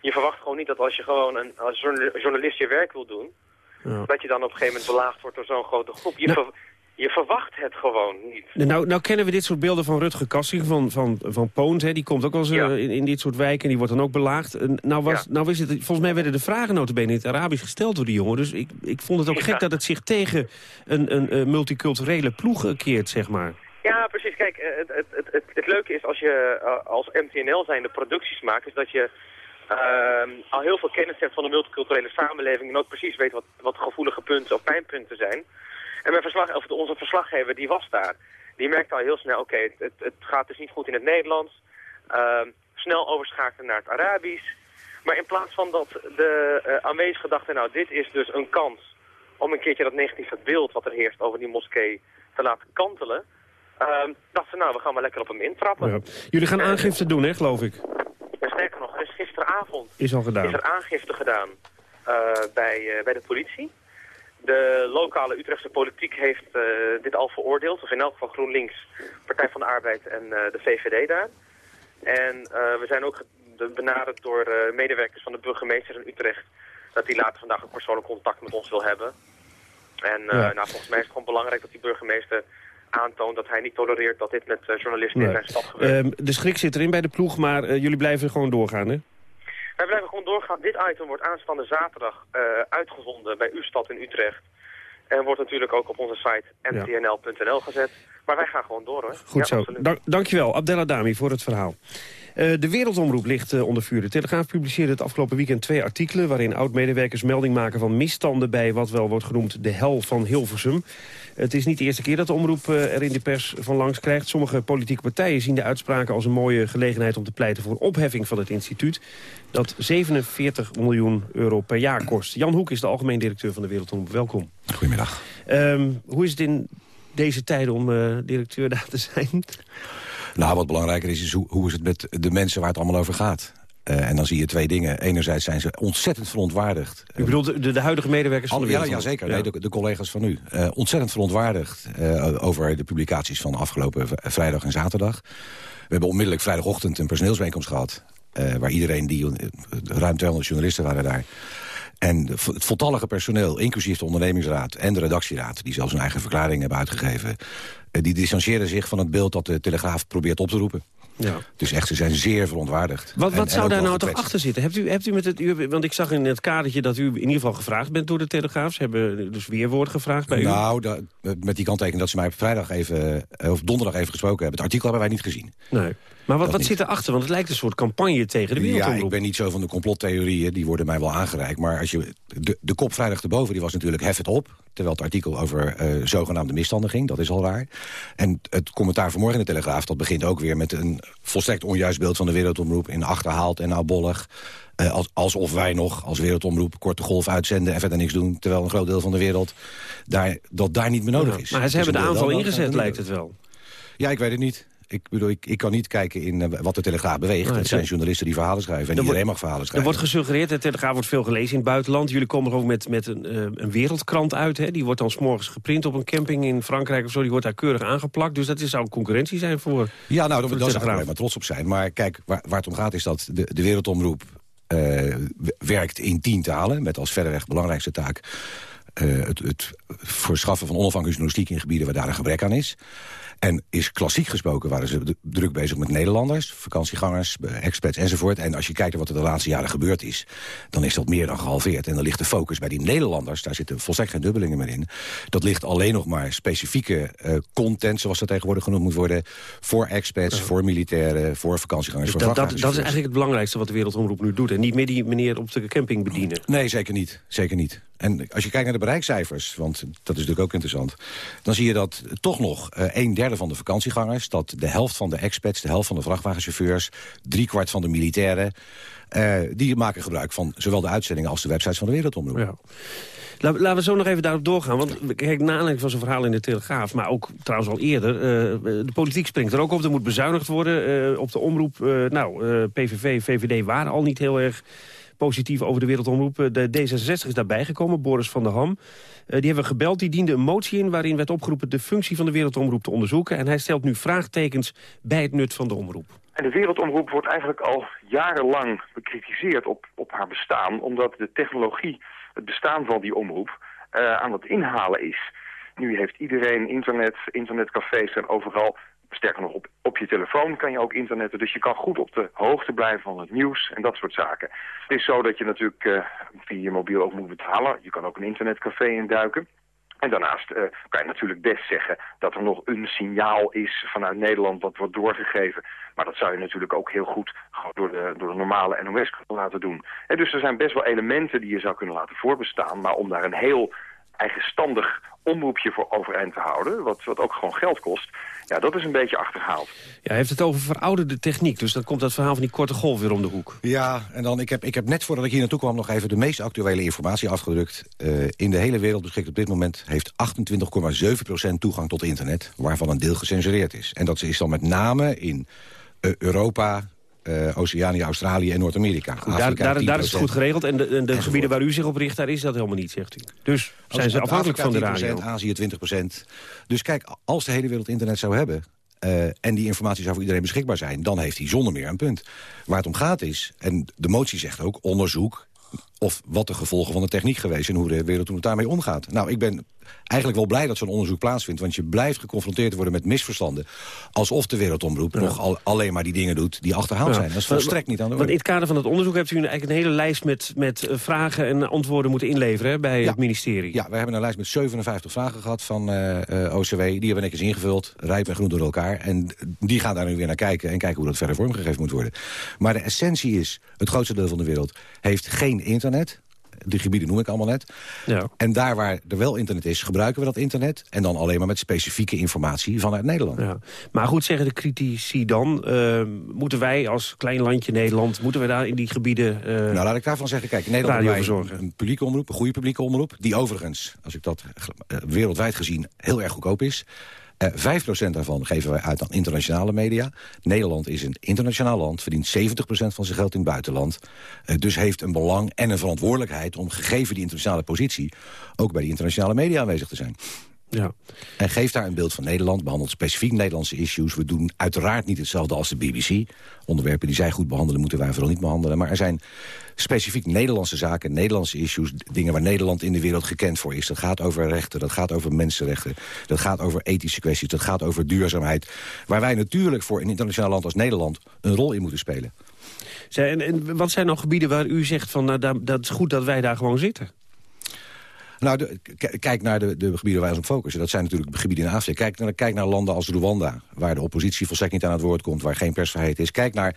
je verwacht gewoon niet dat als je gewoon een, als journalist je werk wil doen, ja. dat je dan op een gegeven moment belaagd wordt door zo'n grote groep. Je, nou, je verwacht het gewoon niet. Nou, nou kennen we dit soort beelden van Rutger Kassing, van, van, van Poont. Hè? Die komt ook wel eens eh, in, in, dit soort wijken en die wordt dan ook belaagd. nou, was, nou is het, volgens mij werden de vragen notabene in het Arabisch gesteld door die jongen. Dus ik, ik vond het ook gek dat het zich tegen een, een, een multiculturele ploeg keert, zeg maar. Ja, precies. Kijk, eh, het, het, het, het, leuke is als je uh, als MTNL zijnde producties maakt, is dat je uh, al heel veel kennis hebt van de multiculturele samenleving en ook precies weet wat, wat gevoelige punten of pijnpunten zijn. En mijn verslag, of onze verslaggever die was daar. Die merkte al heel snel, oké, het, het, gaat dus niet goed in het Nederlands. Uh, snel overschakelen naar het Arabisch. Maar in plaats van dat de uh, aanwezigen dachten, nou dit is dus een kans om een keertje dat negatieve beeld wat er heerst over die moskee te laten kantelen uh, dachten nou, we gaan maar lekker op hem intrappen. Ja. Jullie gaan aangifte doen, hè, geloof ik? sterker nog, is gisteravond is, al gedaan. is er aangifte gedaan uh, bij, uh, bij de politie. De lokale Utrechtse politiek heeft uh, dit al veroordeeld, of in elk geval GroenLinks, Partij van de Arbeid en de VVD daar. En we zijn ook benaderd door medewerkers van de burgemeester in Utrecht, dat die later vandaag ook persoonlijk contact met ons wil hebben. En ja. nou, volgens mij is het gewoon belangrijk dat die burgemeester aantoont dat hij niet tolereert dat dit met uh, journalisten in zijn stad gebeurt. Uh, de schrik zit erin bij de ploeg, maar uh, jullie blijven gewoon doorgaan, hè? Wij blijven gewoon doorgaan. Dit item wordt aanstaande zaterdag uh, uitgezonden bij uw stad in Utrecht. En wordt natuurlijk ook op onze site mtnl.nl gezet. Maar wij gaan gewoon door, hoor. Goed ja, zo. Dank, dankjewel, Abdella Dami, voor het verhaal. Eh, de Wereldomroep ligt uh, onder vuur. De Telegraaf publiceerde het afgelopen weekend twee artikelen... waarin oud-medewerkers melding maken van misstanden... bij wat wel wordt genoemd de hel van Hilversum. Het is niet de eerste keer dat de omroep uh, er in de pers van langs krijgt. Sommige politieke partijen zien de uitspraken als een mooie gelegenheid... om te pleiten voor opheffing van het instituut... dat 47 miljoen euro per jaar kost. Jan Hoek is de algemeen directeur van de Wereldomroep. Welkom. Goedemiddag. Um, hoe is het in deze tijden om directeur daar te zijn? Nou, wat belangrijker is, is hoe, hoe is het met de mensen waar het allemaal over gaat. Uh, en dan zie je twee dingen. Enerzijds zijn ze ontzettend verontwaardigd. U bedoelt de, de huidige medewerkers van de Ja, ja zeker. Ja. Nee, de, de, collega's van u. Uh, ontzettend verontwaardigd uh, over de publicaties van afgelopen vrijdag en zaterdag. We hebben onmiddellijk vrijdagochtend een personeelsbijeenkomst gehad. waar iedereen, die ruim 200 journalisten waren daar... En het voltallige personeel, inclusief de ondernemingsraad en de redactieraad... die zelfs een eigen verklaring hebben uitgegeven... Eh, die distancieren zich van het beeld dat de Telegraaf probeert op te roepen. Ja. Dus echt, ze zijn zeer verontwaardigd. Wat, wat zou daar nou toch achter zitten? Hebt u, hebt u met het, want ik zag in het kadertje dat u in ieder geval gevraagd bent door de Telegraaf. Ze hebben dus weerwoord gevraagd bij nou, u. Nou, met die kanttekening dat ze mij op vrijdag even, eh, of donderdag even gesproken hebben. Het artikel hebben wij niet gezien. Nee. Maar wat, wat zit erachter? Want het lijkt een soort campagne tegen de wereldomroep. Ja, ik ben niet zo van de complottheorieën. Die worden mij wel aangereikt. Maar als je, de, de kop vrijdag erboven die was natuurlijk hef het op. Terwijl het artikel over uh, zogenaamde misstanden ging. Dat is al raar. En het commentaar vanmorgen in de Telegraaf... dat begint ook weer met een volstrekt onjuist beeld van de wereldomroep... in achterhaald en nabollig. Uh, als, alsof wij nog als wereldomroep korte golf uitzenden... en verder niks doen, terwijl een groot deel van de wereld... Daar, dat daar niet meer nodig is. maar ze hebben de aanval ingezet, lijkt het wel. Ja, ik weet het niet. Ik bedoel, ik, ik kan niet kijken in uh, wat de Telegraaf beweegt. het zijn journalisten die verhalen schrijven. En iedereen mag verhalen schrijven. Er wordt gesuggereerd, de Telegraaf wordt veel gelezen in het buitenland. Jullie komen er ook met, met een, uh, een wereldkrant uit. Hè? Die wordt dan s'morgens geprint op een camping in Frankrijk of zo. Die wordt daar keurig aangeplakt. Dus dat is, zou een concurrentie zijn voor Ja, nou, daar zou ik maar trots op zijn. Maar kijk, waar, waar het om gaat is dat de, de Wereldomroep... Uh, werkt in tien talen, met als verreweg belangrijkste taak... Uh, het, het verschaffen van onafhankelijke journalistiek in gebieden waar daar een gebrek aan is. En is klassiek gesproken waren ze druk bezig met Nederlanders, vakantiegangers, expats enzovoort. En als je kijkt naar wat er de laatste jaren gebeurd is, dan is dat meer dan gehalveerd. En dan ligt de focus bij die Nederlanders, daar zitten volstrekt geen dubbelingen meer in. Dat ligt alleen nog maar specifieke uh, content, zoals dat tegenwoordig genoemd moet worden, voor expats, ja. voor militairen, voor vakantiegangers, dus voor dat, dat, dat is eigenlijk het belangrijkste wat de Wereldomroep nu doet. En niet meer die meneer op de camping bedienen. Nee, zeker niet. Zeker niet. En als je kijkt naar de bereikcijfers, want dat is natuurlijk ook interessant... dan zie je dat toch nog uh, een derde van de vakantiegangers... dat de helft van de expats, de helft van de vrachtwagenchauffeurs... driekwart van de militairen... Uh, die maken gebruik van zowel de uitzendingen als de websites van de Wereldomroep. Ja. Laten we zo nog even daarop doorgaan. Want kijk, na aanleiding van zijn verhaal in de Telegraaf... maar ook trouwens al eerder, uh, de politiek springt er ook op. Er moet bezuinigd worden op de omroep. Nou, PVV, VVD waren al niet heel erg positief over de wereldomroep. De D66 is daarbij gekomen, Boris van der Ham. Uh, die hebben gebeld, die diende een motie in... waarin werd opgeroepen de functie van de wereldomroep te onderzoeken. En hij stelt nu vraagtekens bij het nut van de omroep. En de wereldomroep wordt eigenlijk al jarenlang bekritiseerd op, op haar bestaan... omdat de technologie, het bestaan van die omroep, uh, aan het inhalen is. Nu heeft iedereen internet, internetcafés en overal Sterker nog, op, op je telefoon kan je ook internetten. Dus je kan goed op de hoogte blijven van het nieuws en dat soort zaken. Het is zo dat je natuurlijk uh, via je mobiel ook moet betalen. Je kan ook een internetcafé induiken. En daarnaast uh, kan je natuurlijk best zeggen dat er nog een signaal is vanuit Nederland wat wordt doorgegeven. Maar dat zou je natuurlijk ook heel goed door de, door de normale NOS kunnen laten doen. En dus er zijn best wel elementen die je zou kunnen laten voorbestaan. Maar om daar een heel eigenstandig omroepje voor overeind te houden, wat, wat ook gewoon geld kost, ja, dat is een beetje achterhaald. Ja, hij heeft het over verouderde techniek, dus dan komt dat verhaal van die korte golf weer om de hoek. Ja, en dan, ik heb, ik heb net voordat ik hier naartoe kwam nog even de meest actuele informatie afgedrukt. Uh, in de hele wereld beschikt op dit moment heeft 28,7% toegang tot internet, waarvan een deel gecensureerd is. En dat is dan met name in uh, Europa, uh, Oceanië, Australië en Noord-Amerika. Daar, daar, daar, is het goed geregeld. En de, de gebieden waar u zich op richt, daar is dat helemaal niet, zegt u. Dus zijn ze afhankelijk van de radio. Azië 20% Dus kijk, als de hele wereld internet zou hebben... Uh, en die informatie zou voor iedereen beschikbaar zijn... dan heeft hij zonder meer een punt. Waar het om gaat is, en de motie zegt ook... onderzoek of wat de gevolgen van de techniek geweest... en hoe de wereld toen daarmee omgaat. Nou, ik ben eigenlijk wel blij dat zo'n onderzoek plaatsvindt. Want je blijft geconfronteerd worden met misverstanden. Alsof de wereldomroep nog al, alleen maar die dingen doet die achterhaald zijn. Dat is volstrekt niet aan de orde. Want in het kader van het onderzoek hebt u eigenlijk een hele lijst met, met eh, vragen en antwoorden moeten inleveren hè, bij het ministerie. Ja, we hebben een lijst met 57 vragen gehad van uh, uh, OCW. Die hebben we netjes ingevuld, rijp en groen door elkaar. En die gaan daar nu weer naar kijken en kijken hoe dat verder vormgegeven moet worden. Maar de essentie is, het grootste deel van de wereld heeft geen internet die gebieden noem ik allemaal net. Ja. En daar waar er wel internet is, gebruiken we dat internet. En dan alleen maar met specifieke informatie vanuit Nederland. Ja. Maar goed, zeggen de critici dan... Uh, moeten wij als klein landje Nederland... moeten we daar in die gebieden uh, Nou, laat ik daarvan zeggen. Kijk, in Nederland hebben wij een publieke omroep, een goede publieke omroep... die overigens, als ik dat uh, wereldwijd gezien, heel erg goedkoop is... Uh, 5% daarvan geven wij uit aan internationale media. Nederland is een internationaal land, verdient 70% van zijn geld in het buitenland. Uh, dus heeft een belang en een verantwoordelijkheid om gegeven die internationale positie... ook bij die internationale media aanwezig te zijn. Ja. En geeft daar een beeld van Nederland, behandelt specifiek Nederlandse issues. We doen uiteraard niet hetzelfde als de BBC. Onderwerpen die zij goed behandelen, moeten wij vooral niet behandelen. Maar er zijn specifiek Nederlandse zaken, Nederlandse issues... dingen waar Nederland in de wereld gekend voor is. Dat gaat over rechten, dat gaat over mensenrechten... dat gaat over ethische kwesties, dat gaat over duurzaamheid... waar wij natuurlijk voor een internationaal land als Nederland... een rol in moeten spelen. Zij, en, en wat zijn nou gebieden waar u zegt van... Nou, dat is goed dat wij daar gewoon zitten? Nou, de, kijk naar de, de gebieden waar ons op focussen. Dat zijn natuurlijk gebieden in Afrika. Kijk, naar, kijk naar landen als Rwanda, waar de oppositie volstrekt niet aan het woord komt... waar geen persvrijheid is. Kijk naar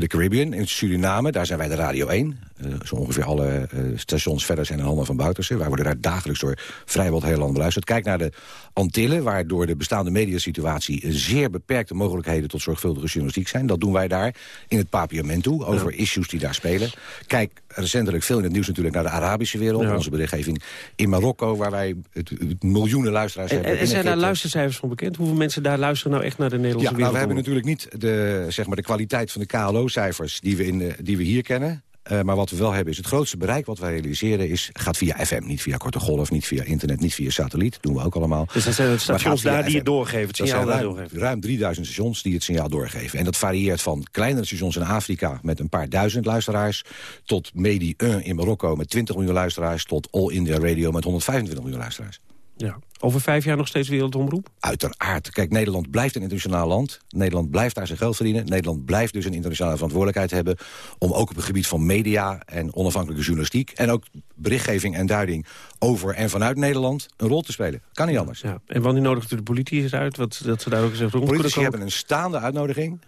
de Caribbean, in Suriname, daar zijn wij de Radio 1. Uh, zo ongeveer alle uh, stations verder zijn in handen van Boutersen. Wij worden daar dagelijks door vrijwel het hele land beluisterd. Kijk naar de Antillen, waar door de bestaande mediasituatie... zeer beperkte mogelijkheden tot zorgvuldige journalistiek zijn. Dat doen wij daar in het papiament toe, over ja. issues die daar spelen. Kijk recentelijk veel in het nieuws natuurlijk naar de Arabische wereld. Ja. Onze berichtgeving in Marokko, waar wij het, het miljoenen luisteraars en, hebben. En zijn daar luistercijfers van bekend? Hoeveel mensen daar luisteren nou echt naar de Nederlandse ja, wereld? Nou, we hebben natuurlijk niet de, zeg maar, de kwaliteit van de KLO-cijfers die, we in de, die we hier kennen. Uh, maar wat we wel hebben is het grootste bereik wat wij realiseren... Is, gaat via FM, niet via korte golf, niet via internet, niet via satelliet. Dat doen we ook allemaal. Dus dat zijn het stations daar FM. die het doorgeven, het signaal ruim, doorgeven. ruim 3000 stations die het signaal doorgeven. En dat varieert van kleinere stations in Afrika... met een paar duizend luisteraars... tot Medi 1 in Marokko met 20 miljoen luisteraars... tot All India Radio met 125 miljoen luisteraars. Ja. Over vijf jaar nog steeds wereldomroep? Uiteraard. Kijk, Nederland blijft een internationaal land. Nederland blijft daar zijn geld verdienen. Nederland blijft dus een internationale verantwoordelijkheid hebben... om ook op het gebied van media en onafhankelijke journalistiek... en ook berichtgeving en duiding over en vanuit Nederland een rol te spelen. Kan niet anders. Ja. En wanneer nodigt u de politie uit? Wat, dat ze daar ook eens even rond Politici hebben een staande uitnodiging.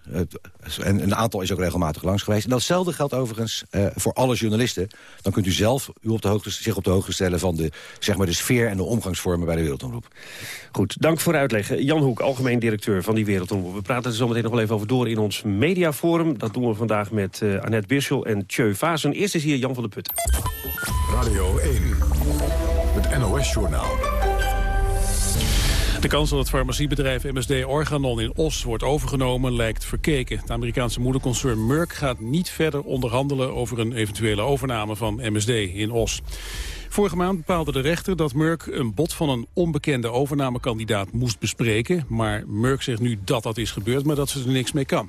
En een aantal is ook regelmatig langs geweest. En datzelfde geldt overigens uh, voor alle journalisten. Dan kunt u zelf u op de hoogte, zich op de hoogte stellen... van de, zeg maar, de sfeer en de omgangsvormen bij de Goed, dank voor uitleg. Jan Hoek, algemeen directeur van die Wereldomroep. We praten er zo meteen nog wel even over door in ons mediaforum. Dat doen we vandaag met uh, Annette Birschel en Tjeu Vazen. Eerst is hier Jan van der Putten. Radio 1, het NOS-journaal. De kans dat het farmaciebedrijf MSD Organon in Os wordt overgenomen lijkt verkeken. Het Amerikaanse moederconcern Merck gaat niet verder onderhandelen over een eventuele overname van MSD in Os. Vorige maand bepaalde de rechter dat Merck een bod van een onbekende overnamekandidaat moest bespreken. Maar Merck zegt nu dat dat is gebeurd, maar dat ze er niks mee kan.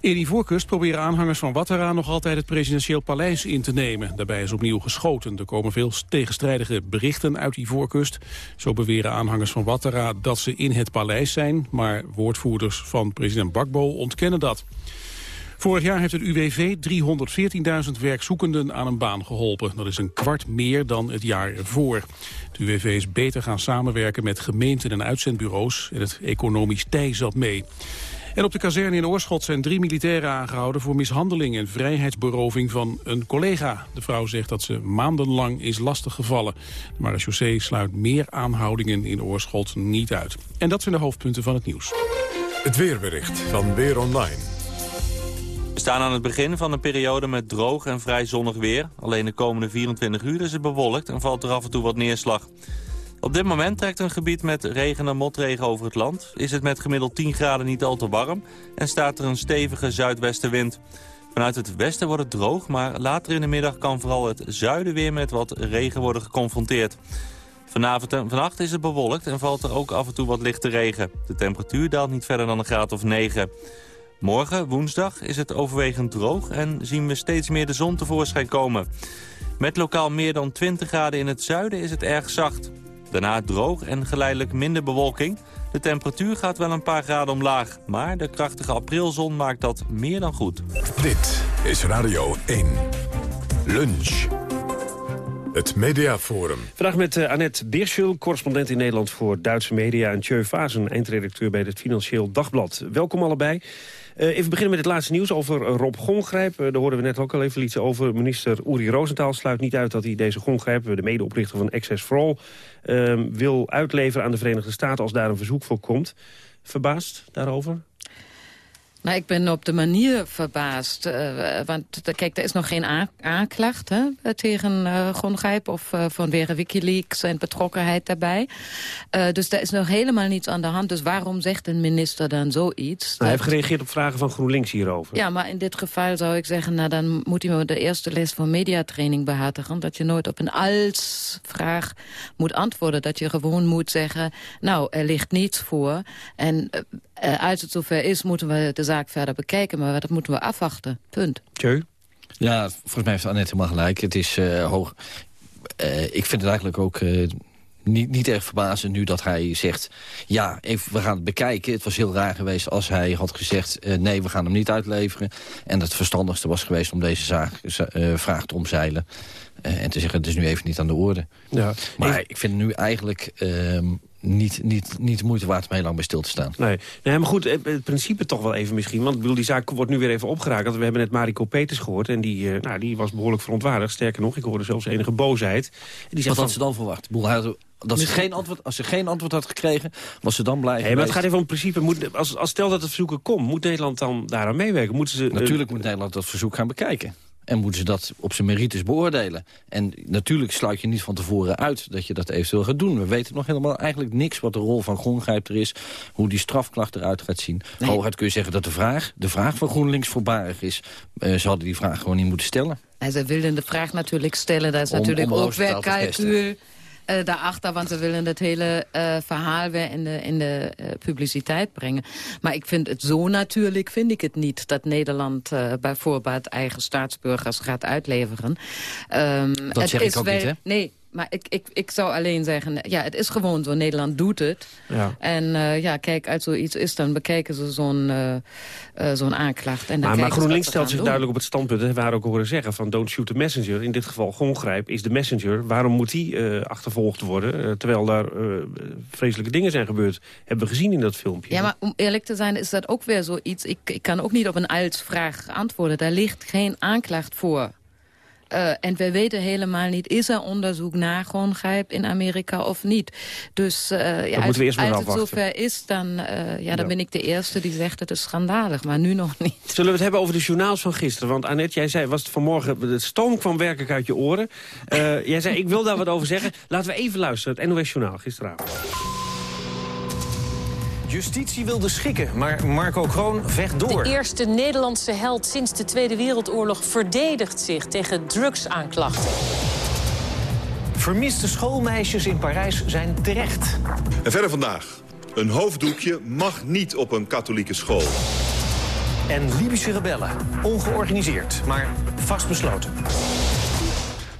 In Ivoorkust proberen aanhangers van Ouattara nog altijd het presidentieel paleis in te nemen. Daarbij is opnieuw geschoten. Er komen veel tegenstrijdige berichten uit Ivoorkust. Zo beweren aanhangers van Ouattara dat ze in het paleis zijn, maar woordvoerders van president Bakbo ontkennen dat. Vorig jaar heeft het UWV 314.000 werkzoekenden aan een baan geholpen. Dat is een kwart meer dan het jaar ervoor. Het UWV is beter gaan samenwerken met gemeenten en uitzendbureaus... en het economisch tij zat mee. En op de kazerne in Oorschot zijn drie militairen aangehouden... voor mishandeling en vrijheidsberoving van een collega. De vrouw zegt dat ze maandenlang is lastiggevallen. De marechaussee sluit meer aanhoudingen in Oorschot niet uit. En dat zijn de hoofdpunten van het nieuws. Het weerbericht van Weer Online. We staan aan het begin van een periode met droog en vrij zonnig weer. Alleen de komende 24 uur is het bewolkt en valt er af en toe wat neerslag. Op dit moment trekt een gebied met regen en motregen over het land. Is het met gemiddeld 10 graden niet al te warm en staat er een stevige zuidwestenwind. Vanuit het westen wordt het droog, maar later in de middag kan vooral het zuiden weer met wat regen worden geconfronteerd. Vanavond en vannacht is het bewolkt en valt er ook af en toe wat lichte regen. De temperatuur daalt niet verder dan een graad of 9. Morgen, woensdag, is het overwegend droog en zien we steeds meer de zon tevoorschijn komen. Met lokaal meer dan 20 graden in het zuiden is het erg zacht. Daarna droog en geleidelijk minder bewolking. De temperatuur gaat wel een paar graden omlaag. Maar de krachtige aprilzon maakt dat meer dan goed. Dit is Radio 1. Lunch. Het Mediaforum. Vandaag met uh, Annette Beerschul, correspondent in Nederland voor Duitse media... en Tjeu Vazen, eindredacteur bij het Financieel Dagblad. Welkom allebei. Uh, even beginnen met het laatste nieuws over Rob Gongrijp. Uh, daar hoorden we net ook al even iets over. Minister Uri Rosenthal sluit niet uit dat hij deze Gongrijp... de medeoprichter van Access for All... Ehm, wil uitleveren aan de Verenigde Staten als daar een verzoek voor komt. Verbaasd daarover? Nou, ik ben op de manier verbaasd. Uh, want kijk, er is nog geen aanklacht hè, tegen uh, Gongrijp of uh, vanwege Wikileaks en betrokkenheid daarbij. dus er is nog helemaal niets aan de hand. Dus waarom zegt een minister dan zoiets? Nou, hij heeft gereageerd op vragen van GroenLinks hierover. Ja, maar in dit geval zou ik zeggen, nou, dan moet hij de eerste les van mediatraining behartigen. Dat je nooit op een als-vraag moet antwoorden. Dat je gewoon moet zeggen, nou, er ligt niets voor. En uh, als het zover is, moeten we de zaak verder bekijken. Maar dat moeten we afwachten. Punt. Tjeu? Ja, volgens mij heeft Annette helemaal gelijk. Het is uh, hoog... Uh, ik vind het eigenlijk ook niet, niet erg verbazend nu dat hij zegt... ja, even, we gaan het bekijken. Het was heel raar geweest als hij had gezegd... nee, we gaan hem niet uitleveren. En het verstandigste was geweest om deze zaak, vraag te omzeilen. en te zeggen, het is nu even niet aan de orde. Ja. Maar ik vind nu eigenlijk... Ehm, niet, niet, niet de moeite waard om heel lang bij stil te staan. Nee, nee maar goed, het principe toch wel even misschien. Want ik bedoel, die zaak wordt nu weer even opgeraakt. We hebben net Mariko Peters gehoord en die, uh, nou, die was behoorlijk verontwaardigd. Sterker nog, ik hoorde zelfs enige boosheid. En die Wat had ze dan verwacht? Dat ze geen antwoord, als ze geen antwoord had gekregen, was ze dan blij nee, maar het gaat even om het principe. Moet, als, als stel dat het verzoek komt, moet Nederland dan daaraan meewerken? Moeten ze, Natuurlijk moet Nederland dat verzoek gaan bekijken. En moeten ze dat op zijn merites beoordelen. En natuurlijk sluit je niet van tevoren uit dat je dat eventueel gaat doen. We weten nog helemaal eigenlijk niks wat de rol van Gongrijp er is. Hoe die strafklacht eruit gaat zien. Nee. Hooguit kun je zeggen dat de vraag, de vraag van GroenLinks voorbarig is. Uh, ze hadden die vraag gewoon niet moeten stellen. En ze wilden de vraag natuurlijk stellen. Dat is natuurlijk ook weer uh, daarachter, want ze willen het hele uh, verhaal weer in de, in de uh, publiciteit brengen. Maar ik vind het zo natuurlijk, vind ik het niet... dat Nederland bijvoorbeeld eigen staatsburgers gaat uitleveren. Um, dat het zeg is ik ook wel, niet, hè? Nee, maar ik, ik, ik zou alleen zeggen, ja, het is gewoon zo. Nederland doet het. Ja. En uh, ja, kijk, uit zoiets is, dan bekijken ze zo'n uh, uh, zo'n aanklacht. En dan maar, maar GroenLinks stelt zich doen. duidelijk op het standpunt... dat we ook horen zeggen van don't shoot the messenger. In dit geval Gongrijp is de messenger. Waarom moet die achtervolgd worden? terwijl daar vreselijke dingen zijn gebeurd. Hebben we gezien in dat filmpje. Ja, maar om eerlijk te zijn is dat ook weer zoiets... Ik, ik kan ook niet op een als-vraag antwoorden. Daar ligt geen aanklacht voor. Uh, en we weten helemaal niet, is er onderzoek naar grijp in Amerika of niet. Dus uh, ja, als, als het zover is, dan, uh, ja, dan ben ik de eerste die zegt het is schandalig. Maar nu nog niet. Zullen we het hebben over de journaals van gisteren? Want Annette, jij zei, was het vanmorgen, de stoom kwam werkelijk uit je oren. jij zei, ik wil daar wat over zeggen. Laten we even luisteren, het NOS Journaal gisteravond. Justitie wilde schikken, maar Marco Kroon vecht door. De eerste Nederlandse held sinds de Tweede Wereldoorlog... verdedigt zich tegen drugsaanklachten. Vermiste schoolmeisjes in Parijs zijn terecht. En verder vandaag. Een hoofddoekje mag niet op een katholieke school. En Libische rebellen. Ongeorganiseerd, maar vastbesloten.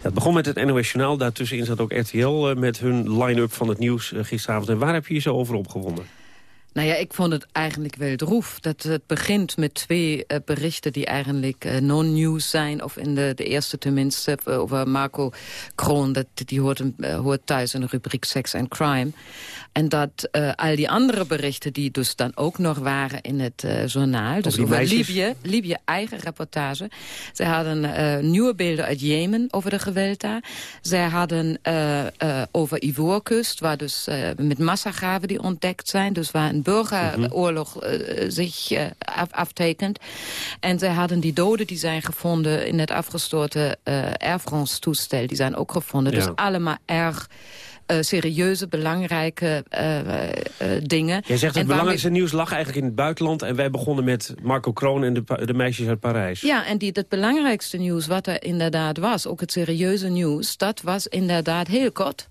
het begon met het NOS Journaal. Daartussenin zat ook RTL eh, met hun line-up van het nieuws eh, gisteravond. En waar heb je je zo over opgewonden? Nou ja, ik vond het eigenlijk wel droef. Dat het begint met twee uh, berichten die eigenlijk uh, non-news zijn. Of in de, de eerste tenminste uh, over Marco Kroon. Dat, die hoort, hoort thuis in de rubriek Sex and Crime. En dat al die andere berichten die dus dan ook nog waren in het journaal... dus over Libië, Libië, eigen reportage. Ze hadden nieuwe beelden uit Jemen over de geweld daar. Zij hadden over Ivoorkust, waar dus met massagraven die ontdekt zijn... dus waar een burgeroorlog mhm. zich af, aftekent. En zij hadden die doden die zijn gevonden in het afgestorte Air France-toestel... die zijn ook gevonden. Ja. Dus allemaal erg uh, serieuze, belangrijke uh, uh, dingen. Jij zegt het belangrijkste nieuws lag eigenlijk in het buitenland... en wij begonnen met Marco Kroon en de, de meisjes uit Parijs. Ja, en die, het belangrijkste nieuws wat er inderdaad was... ook het serieuze nieuws, dat was inderdaad heel kort.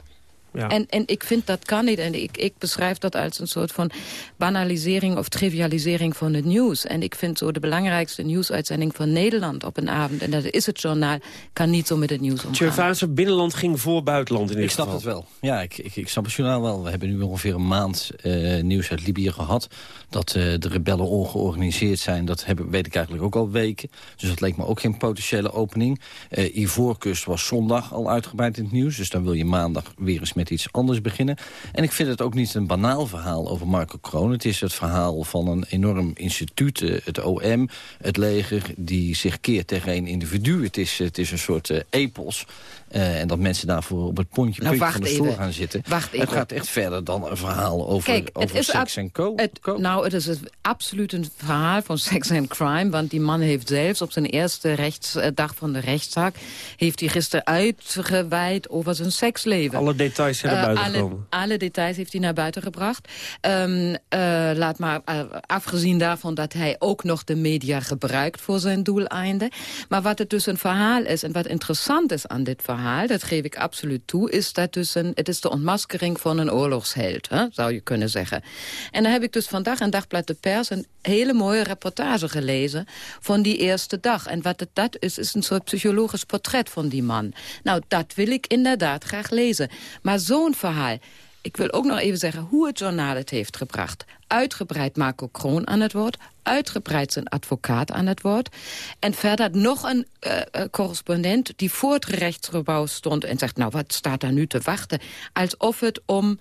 Ja. En, en ik vind dat kan niet. En ik, ik beschrijf dat als een soort van banalisering of trivialisering van het nieuws. En ik vind zo de belangrijkste nieuwsuitzending van Nederland op een avond... en dat is het journaal, kan niet zo met het nieuws omgaan. Binnenland ging voor buitenland in dit Ik snap geval. het wel. Ja, ik, ik, ik snap het journaal wel. We hebben nu ongeveer een maand eh, nieuws uit Libië gehad. Dat eh, de rebellen ongeorganiseerd zijn, dat hebben, weet ik eigenlijk ook al weken. Dus dat leek me ook geen potentiële opening. Eh Ivoorkust was zondag al uitgebreid in het nieuws. Dus dan wil je maandag weer eens met iets anders beginnen. En ik vind het ook niet een banaal verhaal over Marco Kroon. Het is het verhaal van een enorm instituut, eh, het OM, het leger... die zich keert tegen een individu. Het is, het is een soort eh, epos. Eh, en dat mensen daarvoor op het pontje Nou, van de stoel even. gaan zitten. Wacht Het even. gaat echt verder dan een verhaal over, Kijk, het over is seks en co. Het, nou, het is het absoluut een verhaal van seks en crime. Want die man heeft zelfs op zijn eerste rechtsdag van de rechtszaak... heeft hij gisteren uitgeweid over zijn seksleven. Alle details zijn naar Eh, buiten alle, gekomen. alle details heeft hij naar buiten gebracht. Ehm, eh, laat maar eh, afgezien daarvan dat hij ook nog de media gebruikt voor zijn doeleinden. Maar wat het dus een verhaal is en wat interessant is aan dit verhaal... dat geef ik absoluut toe, is dat dus een, het is de ontmaskering van een oorlogsheld, zou je kunnen zeggen. En dan heb ik dus vandaag in Dagblad de Pers een hele mooie reportage gelezen van die eerste dag. En wat het dat is, is een soort psychologisch portret van die man. Nou, dat wil ik inderdaad graag lezen. Maar zo'n verhaal... Ik wil ook nog even zeggen hoe het journaal het heeft gebracht. Uitgebreid Marco Kroon aan het woord. Uitgebreid zijn advocaat aan het woord. En verder nog een eh, eh, correspondent die voor het rechtsgebouw stond... en zegt, nou, wat staat daar nu te wachten? Alsof het om...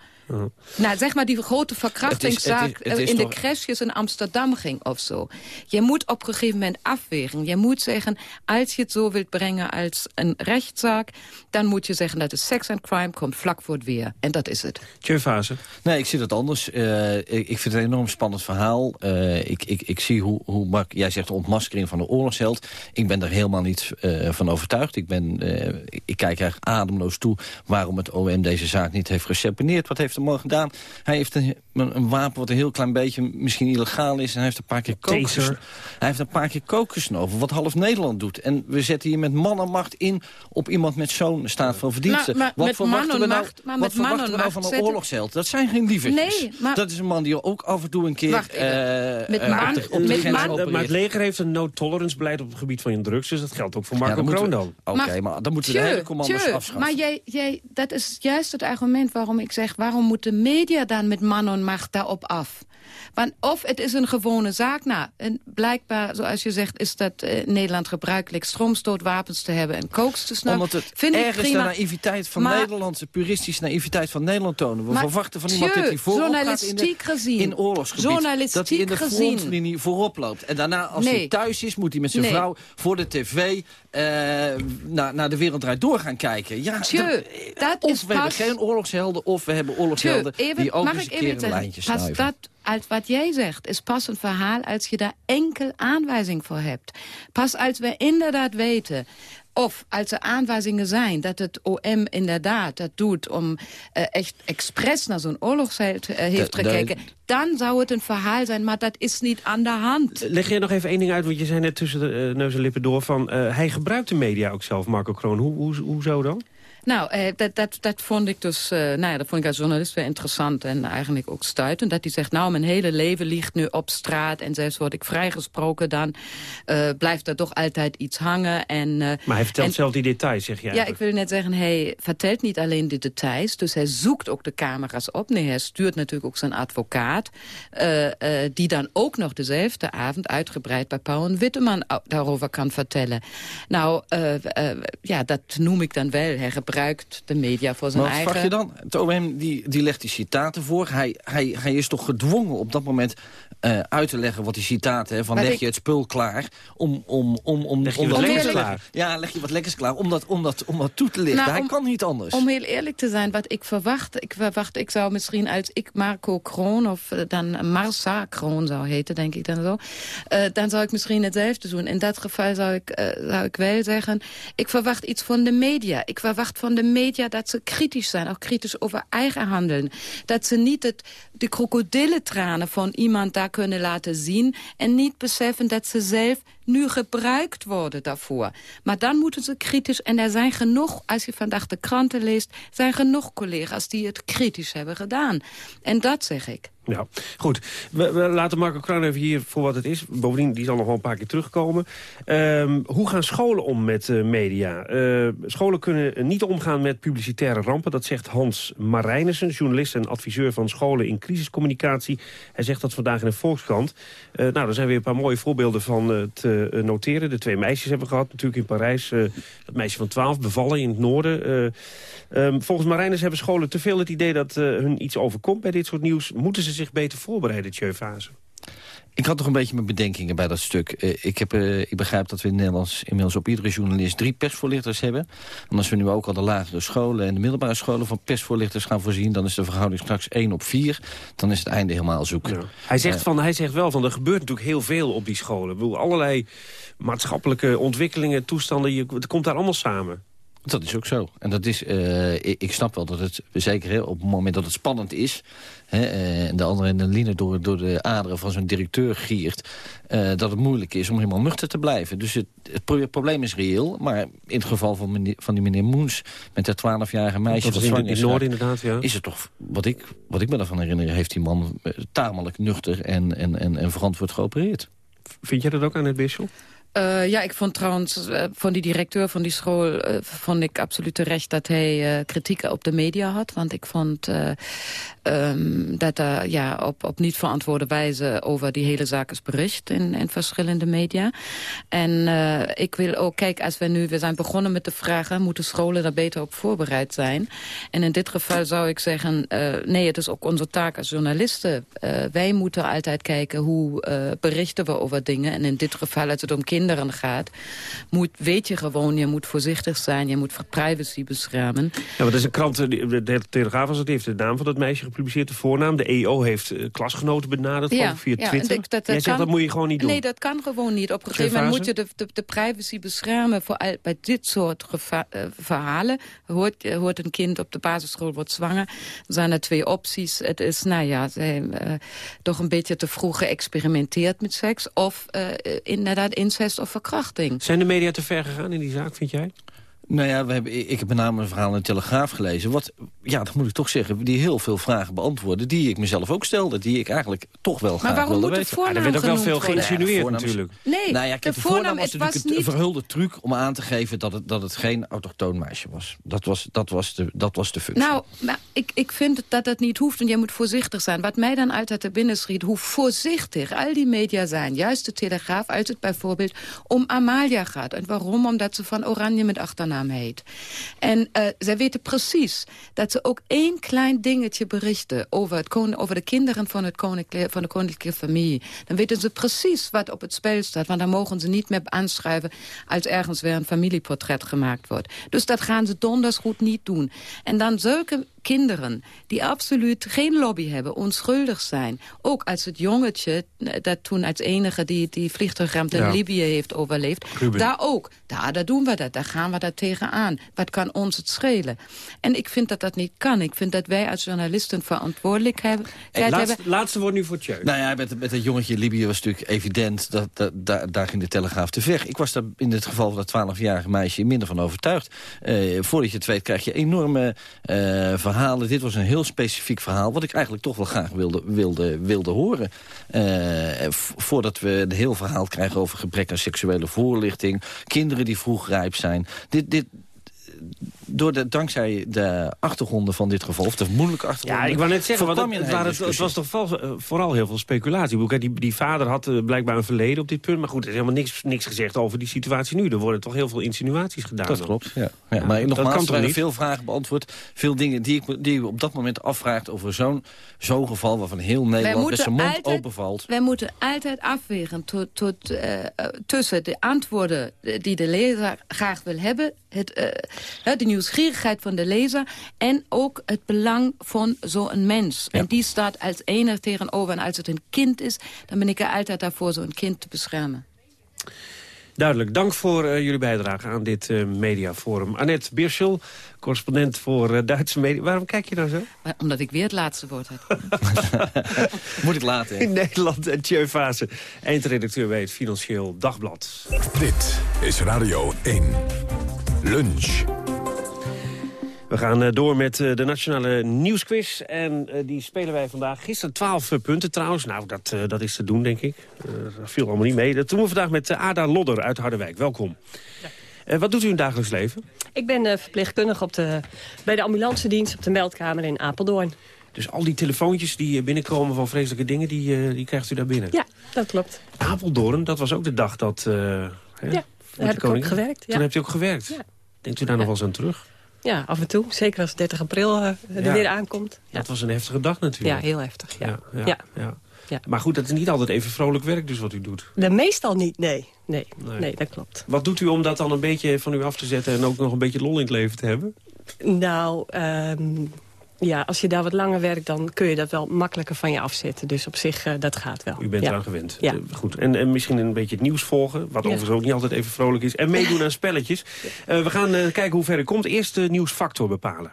Nou, zeg maar die grote verkrachtingszaak Het is- het is- het is in de crèches in Amsterdam ging of zo. Je moet op een gegeven moment afwegen. Je moet zeggen, als je het zo wilt brengen als een rechtszaak... dan moet je zeggen dat de sex and crime komt vlak voor het weer. En dat is het. Tjurfase. Nee, ik zie het anders. Eh, ik, ik vind het een enorm spannend verhaal. Eh, ik, ik, ik zie hoe, hoe Mark, jij zegt de ontmaskering van de oorlogsheld. Ik ben er helemaal niet eh, van overtuigd. Ik, ben, eh, ik, ik kijk er ademloos toe waarom het OM deze zaak niet heeft geseponeerd. Wat heeft de man gedaan? Hij heeft een, een wapen wat een heel klein beetje misschien illegaal is. En hij heeft een paar keer kokers. Hij heeft een paar keer kokesnoven, wat half Nederland doet. En we zetten hier met mannenmacht in op iemand met zo'n staat van verdienste. Maar- maar wat met verwachten we nou, maar wat met verwachten we nou van een zetten- oorlogsheld? Dat zijn geen lievertjes. Nee, maar- Dat is een man die ook af en toe een keer... Wacht eh, Met eh, man- op de, op de met grens man- Maar, het leger heeft een no-tolerance beleid op het gebied van drugs. Dus dat geldt ook voor Ja, Marco Kroon we- dan. Oké, maar dan moeten we de hele commando's afschaffen. Maar jij, jij, dat is juist het argument waarom ik zeg... waarom moet de media dan met man en macht daarop af? Want of het is een gewone zaak. Nou, en blijkbaar, zoals je zegt, is dat eh, in Nederland gebruikelijk... stroomstootwapens te hebben en kooks te snappen. Omdat het Vind ik ergens de prima. naïviteit van Maar- Nederland... de puristische naïviteit van Nederland tonen. We Maar, verwachten van iemand dat tjö, hij voorop gaat in, de, journalistiek gezien. in oorlogsgebied. Journalistiek dat hij in de gezien. frontlinie voorop loopt. En daarna, als Nee. hij thuis is, moet hij met zijn Nee. vrouw voor de tv... eh, naar, naar de wereld draait door gaan kijken. Ja, Tjö, dat of is we hebben geen oorlogshelden... of we hebben oorlogshelden Tjö, even- die ook eens een keer een lijntje snuiven. dat uit wat jij zegt is pas een verhaal als je daar enkel aanwijzing voor hebt. Pas als we inderdaad weten of als er aanwijzingen zijn dat het OM inderdaad dat doet... om eh, echt expres naar zo'n oorlogsheld eh, heeft de- gekeken... dan zou het een verhaal zijn, maar dat is niet aan de hand. Leg jij nog even één ding uit, want je zei net tussen de eh, neus en lippen door... van hij gebruikt de media ook zelf, Marco Kroon. Hoe, hoe, hoezo dan? Nou, eh, dat, dat, dat vond ik dus, eh, nou ja, dat vond ik als journalist weer interessant en eigenlijk ook stuitend. Dat hij zegt, nou, mijn hele leven ligt nu op straat en zelfs word ik vrijgesproken, dan eh, blijft er toch altijd iets hangen. En, eh, Maar hij vertelt en- zelf die details, zeg je Ja, eigenlijk. ik wil net zeggen, hij vertelt niet alleen de details. Dus hij zoekt ook de camera's op. Nee, hij stuurt natuurlijk ook zijn advocaat. die dan ook nog dezelfde avond uitgebreid bij Paul en Witteman daarover kan vertellen. Nou, ja, dat noem ik dan wel. Hij gebruikt de media voor zijn Maar wat eigen... vraag je dan? Het OM die, die legt die citaten voor. Hij, hij, hij is toch gedwongen op dat moment eh, uit te leggen wat die citaten... Hè, van Maar leg ik- je het spul klaar om... om, om, om Leg je om wat lekkers klaar? Ja, leg je wat lekkers klaar om dat, om dat, om dat toe te lichten. Nou, hij om- kan niet anders. Om heel eerlijk te zijn, wat ik verwacht... Ik verwacht, ik zou misschien als ik Marco Kroon... of eh, dan Marsa Kroon zou heten, denk ik dan zo... eh, dan zou ik misschien hetzelfde doen. In dat geval zou ik, zou ik wel zeggen... ik verwacht iets van de media. Ik verwacht van van de media dat ze kritisch zijn, ook kritisch over eigen handelen. Dat ze niet het, de krokodillentranen van iemand daar kunnen laten zien en niet beseffen dat ze zelf nu gebruikt worden daarvoor. Maar dan moeten ze kritisch... En er zijn genoeg, als je vandaag de kranten leest... zijn genoeg collega's die het kritisch hebben gedaan. En dat zeg ik. Ja, goed. We, laten Marco Kroon even hier voor wat het is. Bovendien, die zal nog wel een paar keer terugkomen. Ehm, hoe gaan scholen om met uh, media? Uh, scholen kunnen niet omgaan met publicitaire rampen. Dat zegt Hans Marijnissen, journalist en adviseur van scholen in crisiscommunicatie. Hij zegt dat vandaag in de Volkskrant. Uh, nou, er zijn weer een paar mooie voorbeelden van te noteren. De twee meisjes hebben we gehad, natuurlijk in Parijs. dat meisje van 12, bevallen in het noorden. Um, volgens Marijnissen hebben scholen te veel het idee dat hun iets overkomt bij dit soort nieuws. Moeten ze zich beter voorbereiden, Tjeufase? Ik had toch een beetje mijn bedenkingen bij dat stuk. Uh, ik, heb, uh, ik begrijp dat we in Nederland inmiddels op iedere journalist drie persvoorlichters hebben. En als we nu ook al de lagere scholen en de middelbare scholen van persvoorlichters gaan voorzien... dan is de verhouding straks 1 op 4. Dan is het einde helemaal zoek. Ja. Hij, zegt uh, van, hij zegt wel van er gebeurt natuurlijk heel veel op die scholen. Ik bedoel, allerlei maatschappelijke ontwikkelingen, toestanden, je, het komt daar allemaal samen. Dat is ook zo. En dat is, uh, ik, ik, snap wel dat het, zeker hè, op het moment dat het spannend is... Hè, uh, en de andere adrenaline door, door de aderen van zo'n directeur giert... Uh, dat het moeilijk is om helemaal nuchter te blijven. Dus het, het probleem is reëel. Maar in het geval van, meneer, van die meneer Moens... met dat 12-jarige meisje dat is... Noord, inderdaad, ja. Is het toch, wat ik, wat ik me daarvan herinner... heeft die man tamelijk nuchter en, en, en, en verantwoord geopereerd. Vind jij dat ook aan het Bissel? Uh, ja, ik vond trouwens uh, van die directeur van die school... Uh, vond ik absoluut terecht dat hij kritiek op de media had. Want ik vond um, dat er ja, op, op niet verantwoorde wijze... over die hele zaak is bericht in, in verschillende media. En ik wil ook, kijk, als we nu... We zijn begonnen met de vragen... moeten scholen daar beter op voorbereid zijn? En in dit geval zou ik zeggen... nee, het is ook onze taak als journalisten. wij moeten altijd kijken hoe berichten we over dingen. En in dit geval, als het om kinderen kinderen gaat... Moet, weet je gewoon, je moet voorzichtig zijn. Je moet privacy beschermen. Ja, maar dat is een krant, de Telegraaf was het, heeft de naam van dat meisje gepubliceerd, de voornaam. De EO heeft klasgenoten benaderd ja, via ja, Twitter. Dat, dat, Jij zegt, dat moet je gewoon niet doen. Nee, dat kan gewoon niet. Op een gegeven moment moet je de, de, de privacy beschermen. Vooral bij dit soort uh, verhalen. Hoort, hoort een kind op de basisschool wordt zwanger. Er zijn er twee opties. Het is, nou ja, uh, toch een beetje te vroeg geëxperimenteerd met seks. Of inderdaad incest of verkrachting. Zijn de media te ver gegaan in die zaak, vind jij? Nou ja, we hebben, ik heb met name een verhaal in de Telegraaf gelezen. Wat, ja, dat moet ik toch zeggen, die heel veel vragen beantwoorden... die ik mezelf ook stelde, die ik eigenlijk toch wel graag wilde weten. Maar waarom moet het ja, Er werd ook wel veel geïnsinueerd ja, natuurlijk. Nee, nou ja, kijk, de, de voornaam, voornaam was het natuurlijk was een verhulde truc om aan te geven... dat het, dat het geen autochtoon meisje was. Dat was, dat was, de, dat was de functie. Nou, maar ik, ik vind dat dat niet hoeft en jij moet voorzichtig zijn. Wat mij dan altijd te binnen schiet, hoe voorzichtig al die media zijn. Juist de Telegraaf, als het bijvoorbeeld om Amalia gaat. En waarom? Omdat ze van Oranje met achternaam heet. En uh, zij weten precies dat ze ook één klein dingetje berichten... over, het over de kinderen van, het koninklijke, van de koninklijke familie. Dan weten ze precies wat op het spel staat. Want dan mogen ze niet meer aanschrijven... als ergens weer een familieportret gemaakt wordt. Dus dat gaan ze donders goed niet doen. En dan zulke kinderen die absoluut geen lobby hebben, onschuldig zijn. Ook als het jongetje, dat toen als enige die, die vliegtuigramp in. Libië heeft overleefd. Ruben. Daar ook. Daar, daar doen we dat. Daar gaan we daar tegenaan. Wat kan ons het schelen? En ik vind dat dat niet kan. Ik vind dat wij als journalisten hey, laatste, hebben. Laatste woord nu voor Tjeu. Nou ja, met, met het jongetje in Libië was natuurlijk evident. Dat, dat, daar, daar ging de Telegraaf te ver. Ik was daar in het geval van dat 12-jarige meisje minder van overtuigd. Uh, voordat je het weet krijg je enorme uh, verhalen Dit was een heel specifiek verhaal... wat ik eigenlijk toch wel graag wilde, wilde, wilde horen. Uh, voordat we een heel verhaal krijgen over gebrek aan seksuele voorlichting... kinderen die vroeg rijp zijn. Dit, dit, door de, dankzij de achtergronden van dit geval, of de moeilijke achtergronden... Ja, ik wou net zeggen, want het, het, waren, het, was toch val, vooral heel veel speculatie. Die, die vader had uh, blijkbaar een verleden op dit punt. Maar goed, er is helemaal niks, niks gezegd over die situatie nu. Er worden toch heel veel insinuaties gedaan. Dat klopt, ja. ja, ja maar nogmaals, er werden veel vragen beantwoord. Veel dingen die, ik, die je op dat moment afvraagt over zo'n zo'n geval... waarvan heel Nederland met zijn mond altijd, openvalt. Wij moeten altijd afwegen tot, tot, uh, tussen de antwoorden die de lezer graag wil hebben... Het, uh, de nieuwsgierigheid van de lezer... en ook het belang van zo'n mens. Ja. En die staat als enige tegenover. En als het een kind is, dan ben ik er altijd daarvoor zo'n kind te beschermen. Duidelijk. Dank voor uh, jullie bijdrage aan dit uh, mediaforum. Annette Birschel, correspondent voor uh, Duitse media. Waarom kijk je nou zo? Maar omdat ik weer het laatste woord had. Moet ik laten. In Nederland en Tjeu Fase, eindredacteur bij het Financieel Dagblad. Dit is Radio 1. Lunch. We gaan uh, door met uh, de Nationale Nieuwsquiz. En uh, die spelen wij vandaag. Gisteren 12 punten trouwens. Nou, dat, dat is te doen, denk ik. dat viel allemaal niet mee. Dat doen we vandaag met Ada Lodder uit Harderwijk. Welkom. Ja. wat doet u in het dagelijks leven? Ik ben verpleegkundige op de, bij de ambulance dienst op de meldkamer in Apeldoorn. Dus al die telefoontjes die binnenkomen van vreselijke dingen, die, die krijgt u daar binnen? Ja, dat klopt. Apeldoorn, dat was ook de dag dat... Hè, ja, daar heb ik ook gewerkt. Ja. Toen hebt u ook gewerkt? Ja. Denkt u daar nog wel eens aan terug? Ja, af en toe. Zeker als 30 april uh, er ja. weer aankomt. Ja. Dat was een heftige dag natuurlijk. Ja, heel heftig. Ja. Ja, ja, ja. Maar goed, dat is niet altijd even vrolijk werk dus wat u doet. De meestal niet, nee. Nee, nee. nee dat klopt. Wat doet u om dat dan een beetje van u af te zetten... en ook nog een beetje lol in het leven te hebben? Nou, um, ja, als je daar wat langer werkt, dan kun je dat wel makkelijker van je afzetten. Dus op zich, uh, dat gaat wel. U bent ja. eraan gewend. Ja. Goed. En, en misschien een beetje het nieuws volgen, wat ja. overigens ook niet altijd even vrolijk is. En meedoen aan spelletjes. Uh, we gaan uh, kijken hoe ver het komt. Eerst de nieuwsfactor bepalen.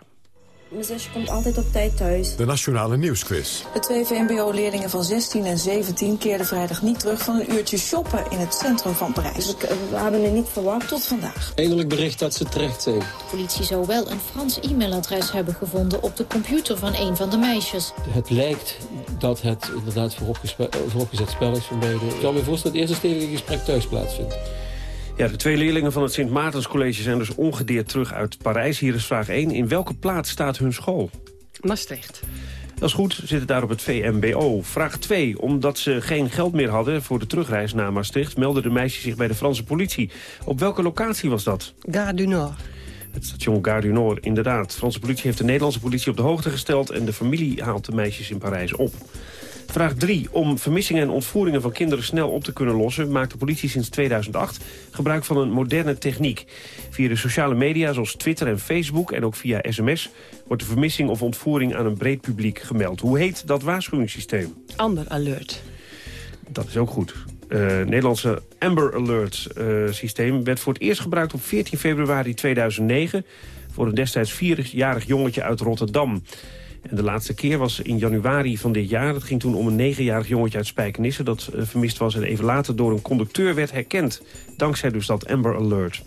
Mijn zusje komt altijd op tijd thuis. De Nationale Nieuwsquiz. De twee VMBO-leerlingen van 16 en 17 keerden vrijdag niet terug van een uurtje shoppen in het centrum van Parijs. Dus we hadden het niet verwacht tot vandaag. Eindelijk bericht dat ze terecht zijn. De politie zou wel een Frans e-mailadres hebben gevonden op de computer van een van de meisjes. Het lijkt dat het inderdaad vooropgezet spel is van beide. Ik kan me voorstellen dat het eerste stevige gesprek thuis plaatsvindt. Ja, de twee leerlingen van het Sint Maartenscollege zijn dus ongedeerd terug uit Parijs. Hier is vraag 1. In welke plaats staat hun school? Maastricht. Dat is goed, zit het daar op het VMBO. Vraag 2. Omdat ze geen geld meer hadden voor de terugreis naar Maastricht... meldden de meisjes zich bij de Franse politie. Op welke locatie was dat? Gare du Nord. Het station Gare du Nord, inderdaad. De Franse politie heeft de Nederlandse politie op de hoogte gesteld... en de familie haalt de meisjes in Parijs op. Vraag 3. Om vermissingen en ontvoeringen van kinderen snel op te kunnen lossen... maakt de politie sinds 2008 gebruik van een moderne techniek. Via de sociale media zoals Twitter en Facebook en ook via sms... wordt de vermissing of ontvoering aan een breed publiek gemeld. Hoe heet dat waarschuwingssysteem? Amber Alert. Dat is ook goed. Uh, Nederlandse Amber Alert uh, systeem werd voor het eerst gebruikt op 14 februari 2009... voor een destijds vierjarig jongetje uit Rotterdam... En de laatste keer was in januari van dit jaar. Het ging toen om een negenjarig jongetje uit Spijkenisse... dat uh, vermist was en even later door een conducteur werd herkend. Dankzij dus dat Amber Alert.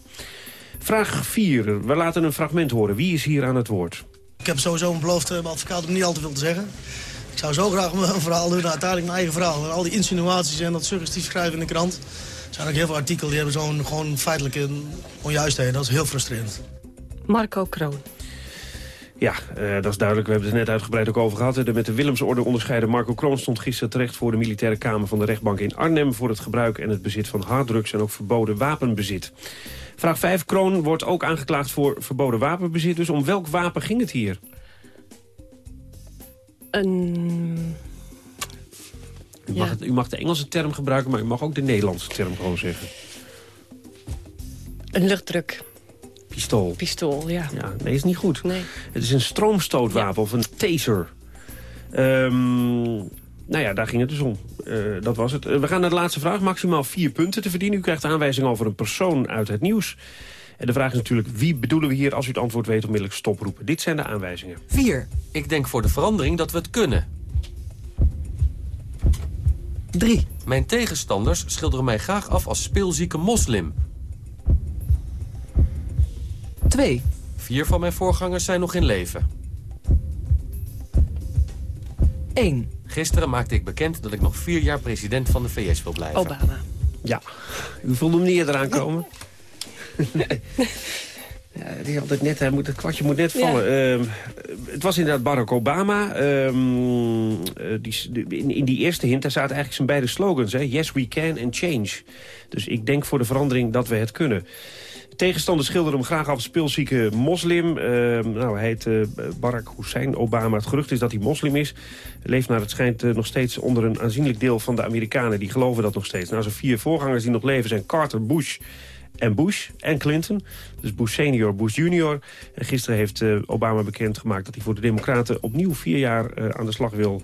Vraag 4. We laten een fragment horen. Wie is hier aan het woord? Ik heb sowieso een beloofd mijn advocaat om niet al te veel te zeggen. Ik zou zo graag een verhaal doen, uiteindelijk mijn eigen verhaal. En al die insinuaties en dat suggestief schrijven in de krant... Er zijn ook heel veel artikelen die hebben zo'n gewoon feitelijke onjuistheden. Dat is heel frustrerend. Marco Kroon. Ja, uh, dat is duidelijk. We hebben het net uitgebreid ook over gehad. De met de Willemsorde onderscheiden Marco Kroon stond gisteren terecht... voor de militaire kamer van de rechtbank in Arnhem... voor het gebruik en het bezit van harddrugs en ook verboden wapenbezit. Vraag 5. Kroon wordt ook aangeklaagd voor verboden wapenbezit. Dus om welk wapen ging het hier? Een... U, mag het, u mag de Engelse term gebruiken, maar u mag ook de Nederlandse term gewoon zeggen. Een luchtdruk. Pistool. Pistool, ja. Ja, nee, is niet goed. Nee. Het is een stroomstootwapen ja. of een taser. Um, nou ja, daar ging het dus om. Uh, dat was het. Uh, we gaan naar de laatste vraag. Maximaal vier punten te verdienen. U krijgt aanwijzing over een persoon uit het nieuws. En de vraag is natuurlijk, wie bedoelen we hier als u het antwoord weet onmiddellijk stoproepen. Dit zijn de aanwijzingen. 4. Ik denk voor de verandering dat we het kunnen. 3. Mijn tegenstanders schilderen mij graag af als speelzieke moslim. 2. Vier van mijn voorgangers zijn nog in leven. 1. Gisteren maakte ik bekend dat ik nog vier jaar president van de VS wil blijven. Obama. Ja, u voelde hem niet eerder aankomen. nee. Ja, die had het, net, hij moet, het kwartje moet net vallen. Ja. Uh, het was inderdaad Barack Obama. Uh, die, in, in, die eerste hint, daar zaten eigenlijk zijn beide slogans. Hè? Yes, we can and change. Dus ik denk voor de verandering dat we het kunnen. Tegenstanders schilderen hem graag af als speelzieke moslim. Uh, nou, hij heet uh, Barack Hussein Obama. Het gerucht is dat hij moslim is. Leeft naar het schijnt uh, nog steeds onder een aanzienlijk deel van de Amerikanen. Die geloven dat nog steeds. Nou, zijn vier voorgangers die nog leven zijn Carter, Bush en Bush en Clinton. Dus Bush senior, Bush junior. En gisteren heeft Obama bekendgemaakt dat hij voor de Democraten... opnieuw vier jaar aan de slag wil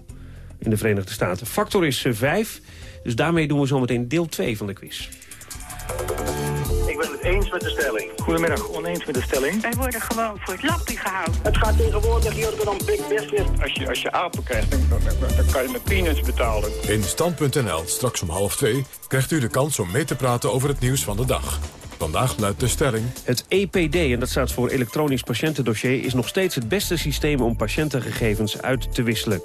in de Verenigde Staten. Factor is vijf. Dus daarmee doen we zometeen deel 2 van de quiz. Met de stelling? Goedemiddag, oneens met de stelling. Wij worden gewoon voor het lappie gehouden. Het gaat tegenwoordig hier dan big business. Als je, als je apen krijgt, dan, dan, dan kan je met peanuts betalen. In Stand.nl, straks om half twee, krijgt u de kans om mee te praten over het nieuws van de dag. Vandaag luidt de stelling... Het EPD, en dat staat voor elektronisch patiëntendossier... is nog steeds het beste systeem om patiëntengegevens uit te wisselen.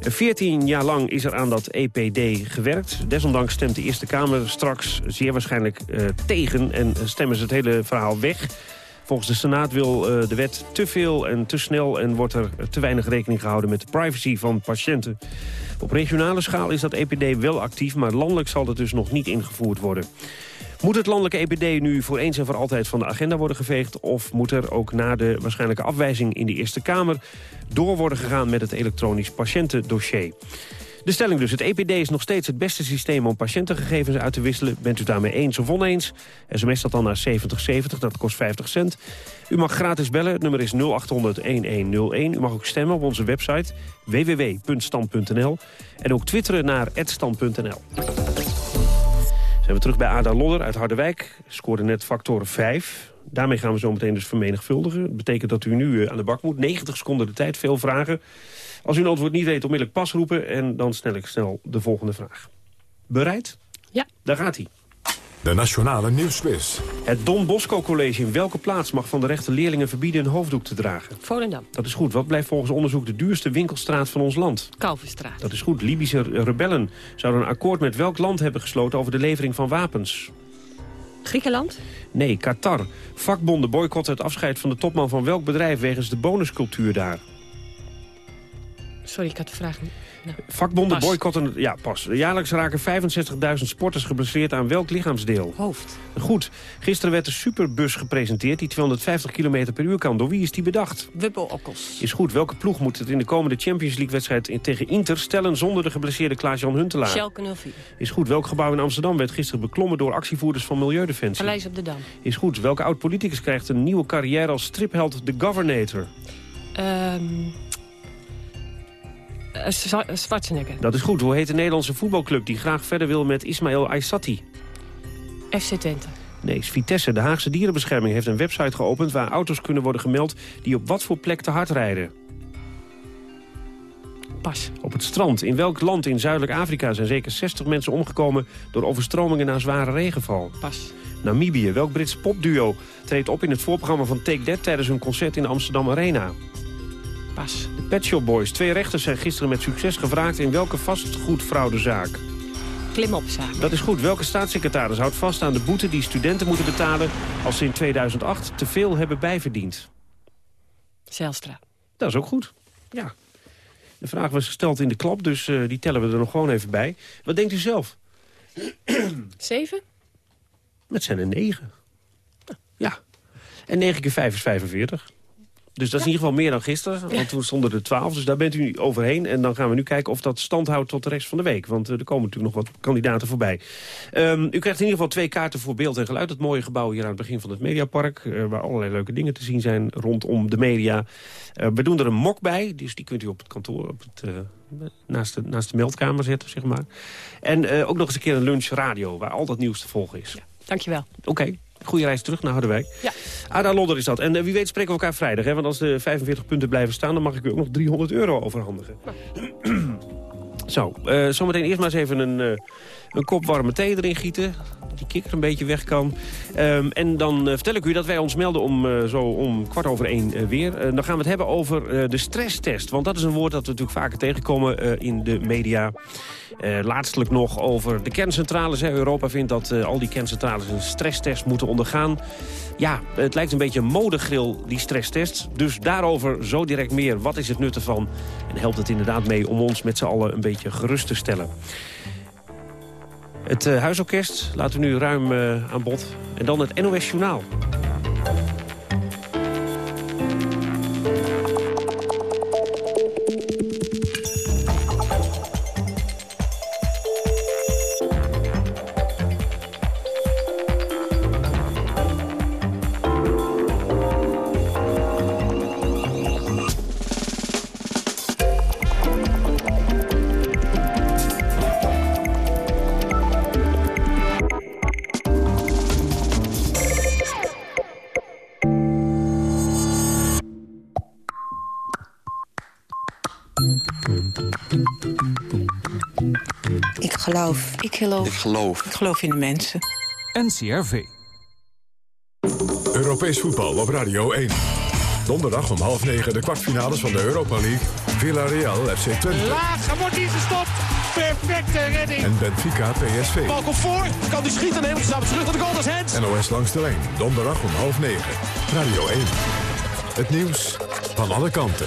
14 jaar lang is er aan dat EPD gewerkt. Desondanks stemt de Eerste Kamer straks zeer waarschijnlijk uh, tegen... en stemmen ze het hele verhaal weg... Volgens de Senaat wil uh, de wet te veel en te snel... en wordt er te weinig rekening gehouden met de privacy van patiënten. Op regionale schaal is dat EPD wel actief... maar landelijk zal het dus nog niet ingevoerd worden. Moet het landelijke EPD nu voor eens en voor altijd van de agenda worden geveegd... of moet er ook na de waarschijnlijke afwijzing in de Eerste Kamer... door worden gegaan met het elektronisch patiëntendossier? De stelling dus, het EPD is nog steeds het beste systeem om patiëntengegevens uit te wisselen. Bent u daarmee eens of oneens? SMS dat dan naar 7070, dat kost 50 cent. U mag gratis bellen, het nummer is 0800-1101. U mag ook stemmen op onze website www.stand.nl. En ook twitteren naar @stand.nl zijn we terug bij Ada Lodder uit Harderwijk. Scoorde net factor 5. Daarmee gaan we zo meteen dus vermenigvuldigen. Dat betekent dat u nu eh, aan de bak moet. 90 seconden de tijd, veel vragen. Als u een antwoord niet weet, onmiddellijk pas roepen... en dan snel ik snel de volgende vraag. Bereid? Ja. Daar gaat hij. De Nationale Nieuwsquiz. Het Don Bosco College in welke plaats mag van de rechter leerlingen verbieden een hoofddoek te dragen? Volendam. Dat is goed. Wat blijft volgens onderzoek de duurste winkelstraat van ons land? Kalverstraat. Dat is goed. Libische rebellen zouden een akkoord met welk land hebben gesloten over de levering van wapens? Griekenland? Nee, Qatar. Vakbonden boycotten het afscheid van de topman van welk bedrijf wegens de bonuscultuur daar? Sorry, ik had de vraag niet. Vakbonden boycotten... Ja, pas. Jaarlijks raken 65.000 sporters geblesseerd aan welk lichaamsdeel? Hoofd. Goed. Gisteren werd de superbus gepresenteerd die 250 km per uur kan. Door wie is die bedacht? Wuppel Okkels. Is goed. Welke ploeg moet het in de komende Champions League-wedstrijd tegen Inter stellen zonder de geblesseerde Klaas-Jan Huntelaar? Schalke 04. Is goed. Welk gebouw in Amsterdam werd gisteren beklommen door actievoerders van Milieudefensie? Paleis op de Dam. Is goed. Welke oud-politicus krijgt een nieuwe carrière als stripheld de Governator? Um... Uh, Schwarzenegger. Dat is goed. Hoe heet de Nederlandse voetbalclub die graag verder wil met Ismaël Aysati? FC Twente. Nee, Vitesse. De Haagse Dierenbescherming heeft een website geopend... waar auto's kunnen worden gemeld die op wat voor plek te hard rijden. Pas. Op het strand. In welk land in Zuidelijk Afrika zijn zeker 60 mensen omgekomen... door overstromingen na zware regenval? Pas. Namibië. Welk Brits popduo treedt op in het voorprogramma van Take That... tijdens hun concert in de Amsterdam Arena? Pas. De Pet Shop Boys. Twee rechters zijn gisteren met succes gevraagd... in welke vastgoedfraudezaak? Klimopzaak. Dat is goed. Welke staatssecretaris houdt vast aan de boete die studenten moeten betalen... als ze in 2008 te veel hebben bijverdiend? Zelstra. Dat is ook goed. Ja. De vraag was gesteld in de klap, dus uh, die tellen we er nog gewoon even bij. Wat denkt u zelf? Zeven? Het zijn er negen. Ja. En 9 keer 5 is 45. Dus dat is in ieder geval meer dan gisteren, want toen stonden er 12. Dus daar bent u overheen. En dan gaan we nu kijken of dat stand houdt tot de rest van de week. Want uh, er komen natuurlijk nog wat kandidaten voorbij. Um, u krijgt in ieder geval twee kaarten voor beeld en geluid. Het mooie gebouw hier aan het begin van het Mediapark. Uh, waar allerlei leuke dingen te zien zijn rondom de media. Uh, we doen er een mok bij, dus die kunt u op het kantoor... Op het, naast, de, naast de meldkamer zetten, zeg maar. En ook nog eens een keer een lunch radio, waar al dat nieuws te volgen is. Ja, dankjewel. Oké. Okay. Goede reis terug naar Harderwijk. Ja. Ada Lodder is dat. En uh, wie weet spreken we elkaar vrijdag. Hè? Want als de 45 punten blijven staan... dan mag ik u ook nog 300 euro overhandigen. Zo, uh, zometeen eerst maar eens even een, uh, een kop warme thee erin gieten. Die kikker een beetje weg kan. Um, en dan vertel ik u dat wij ons melden om zo om kwart over één weer. dan gaan we het hebben over de stresstest. Want dat is een woord dat we natuurlijk vaker tegenkomen in de media. Laatstelijk nog over de kerncentrales. Europa vindt dat al die kerncentrales een stresstest moeten ondergaan. Ja, het lijkt een beetje een modegril, die stresstest. Dus daarover zo direct meer. Wat is het nut ervan? En helpt het inderdaad mee om ons met z'n allen een beetje gerust te stellen. Het uh, huisorkest laten we nu ruim aan bod. En dan het NOS Journaal. Geloof. Ik geloof. Ik geloof. Ik geloof in de mensen. NCRV. Europees voetbal op Radio 1. Donderdag om half negen de kwartfinales van de Europa League. Villarreal FC Twente. Laag, wordt niet gestopt. Perfecte redding. En Benfica PSV. Bal komt voor. Kan die schieten? Want staat terug naar de goal. Dat is Hens. NOS langs de lijn. Donderdag om half negen. Radio 1. Het nieuws van alle kanten.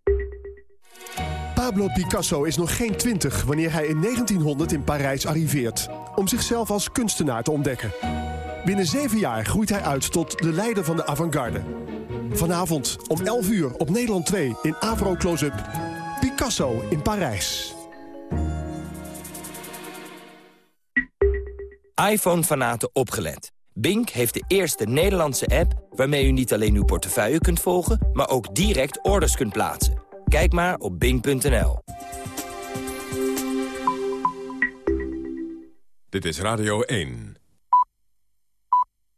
Pablo Picasso is nog geen twintig wanneer hij in 1900 in Parijs arriveert... om zichzelf als kunstenaar te ontdekken. Binnen zeven jaar groeit hij uit tot de leider van de avant-garde. Vanavond om 11 uur op Nederland 2 in Avro Close-up. Picasso in Parijs. iPhone-fanaten opgelet. Bink heeft de eerste Nederlandse app waarmee u niet alleen uw portefeuille kunt volgen... maar ook direct orders kunt plaatsen. Kijk maar op bink.nl. Dit is Radio 1.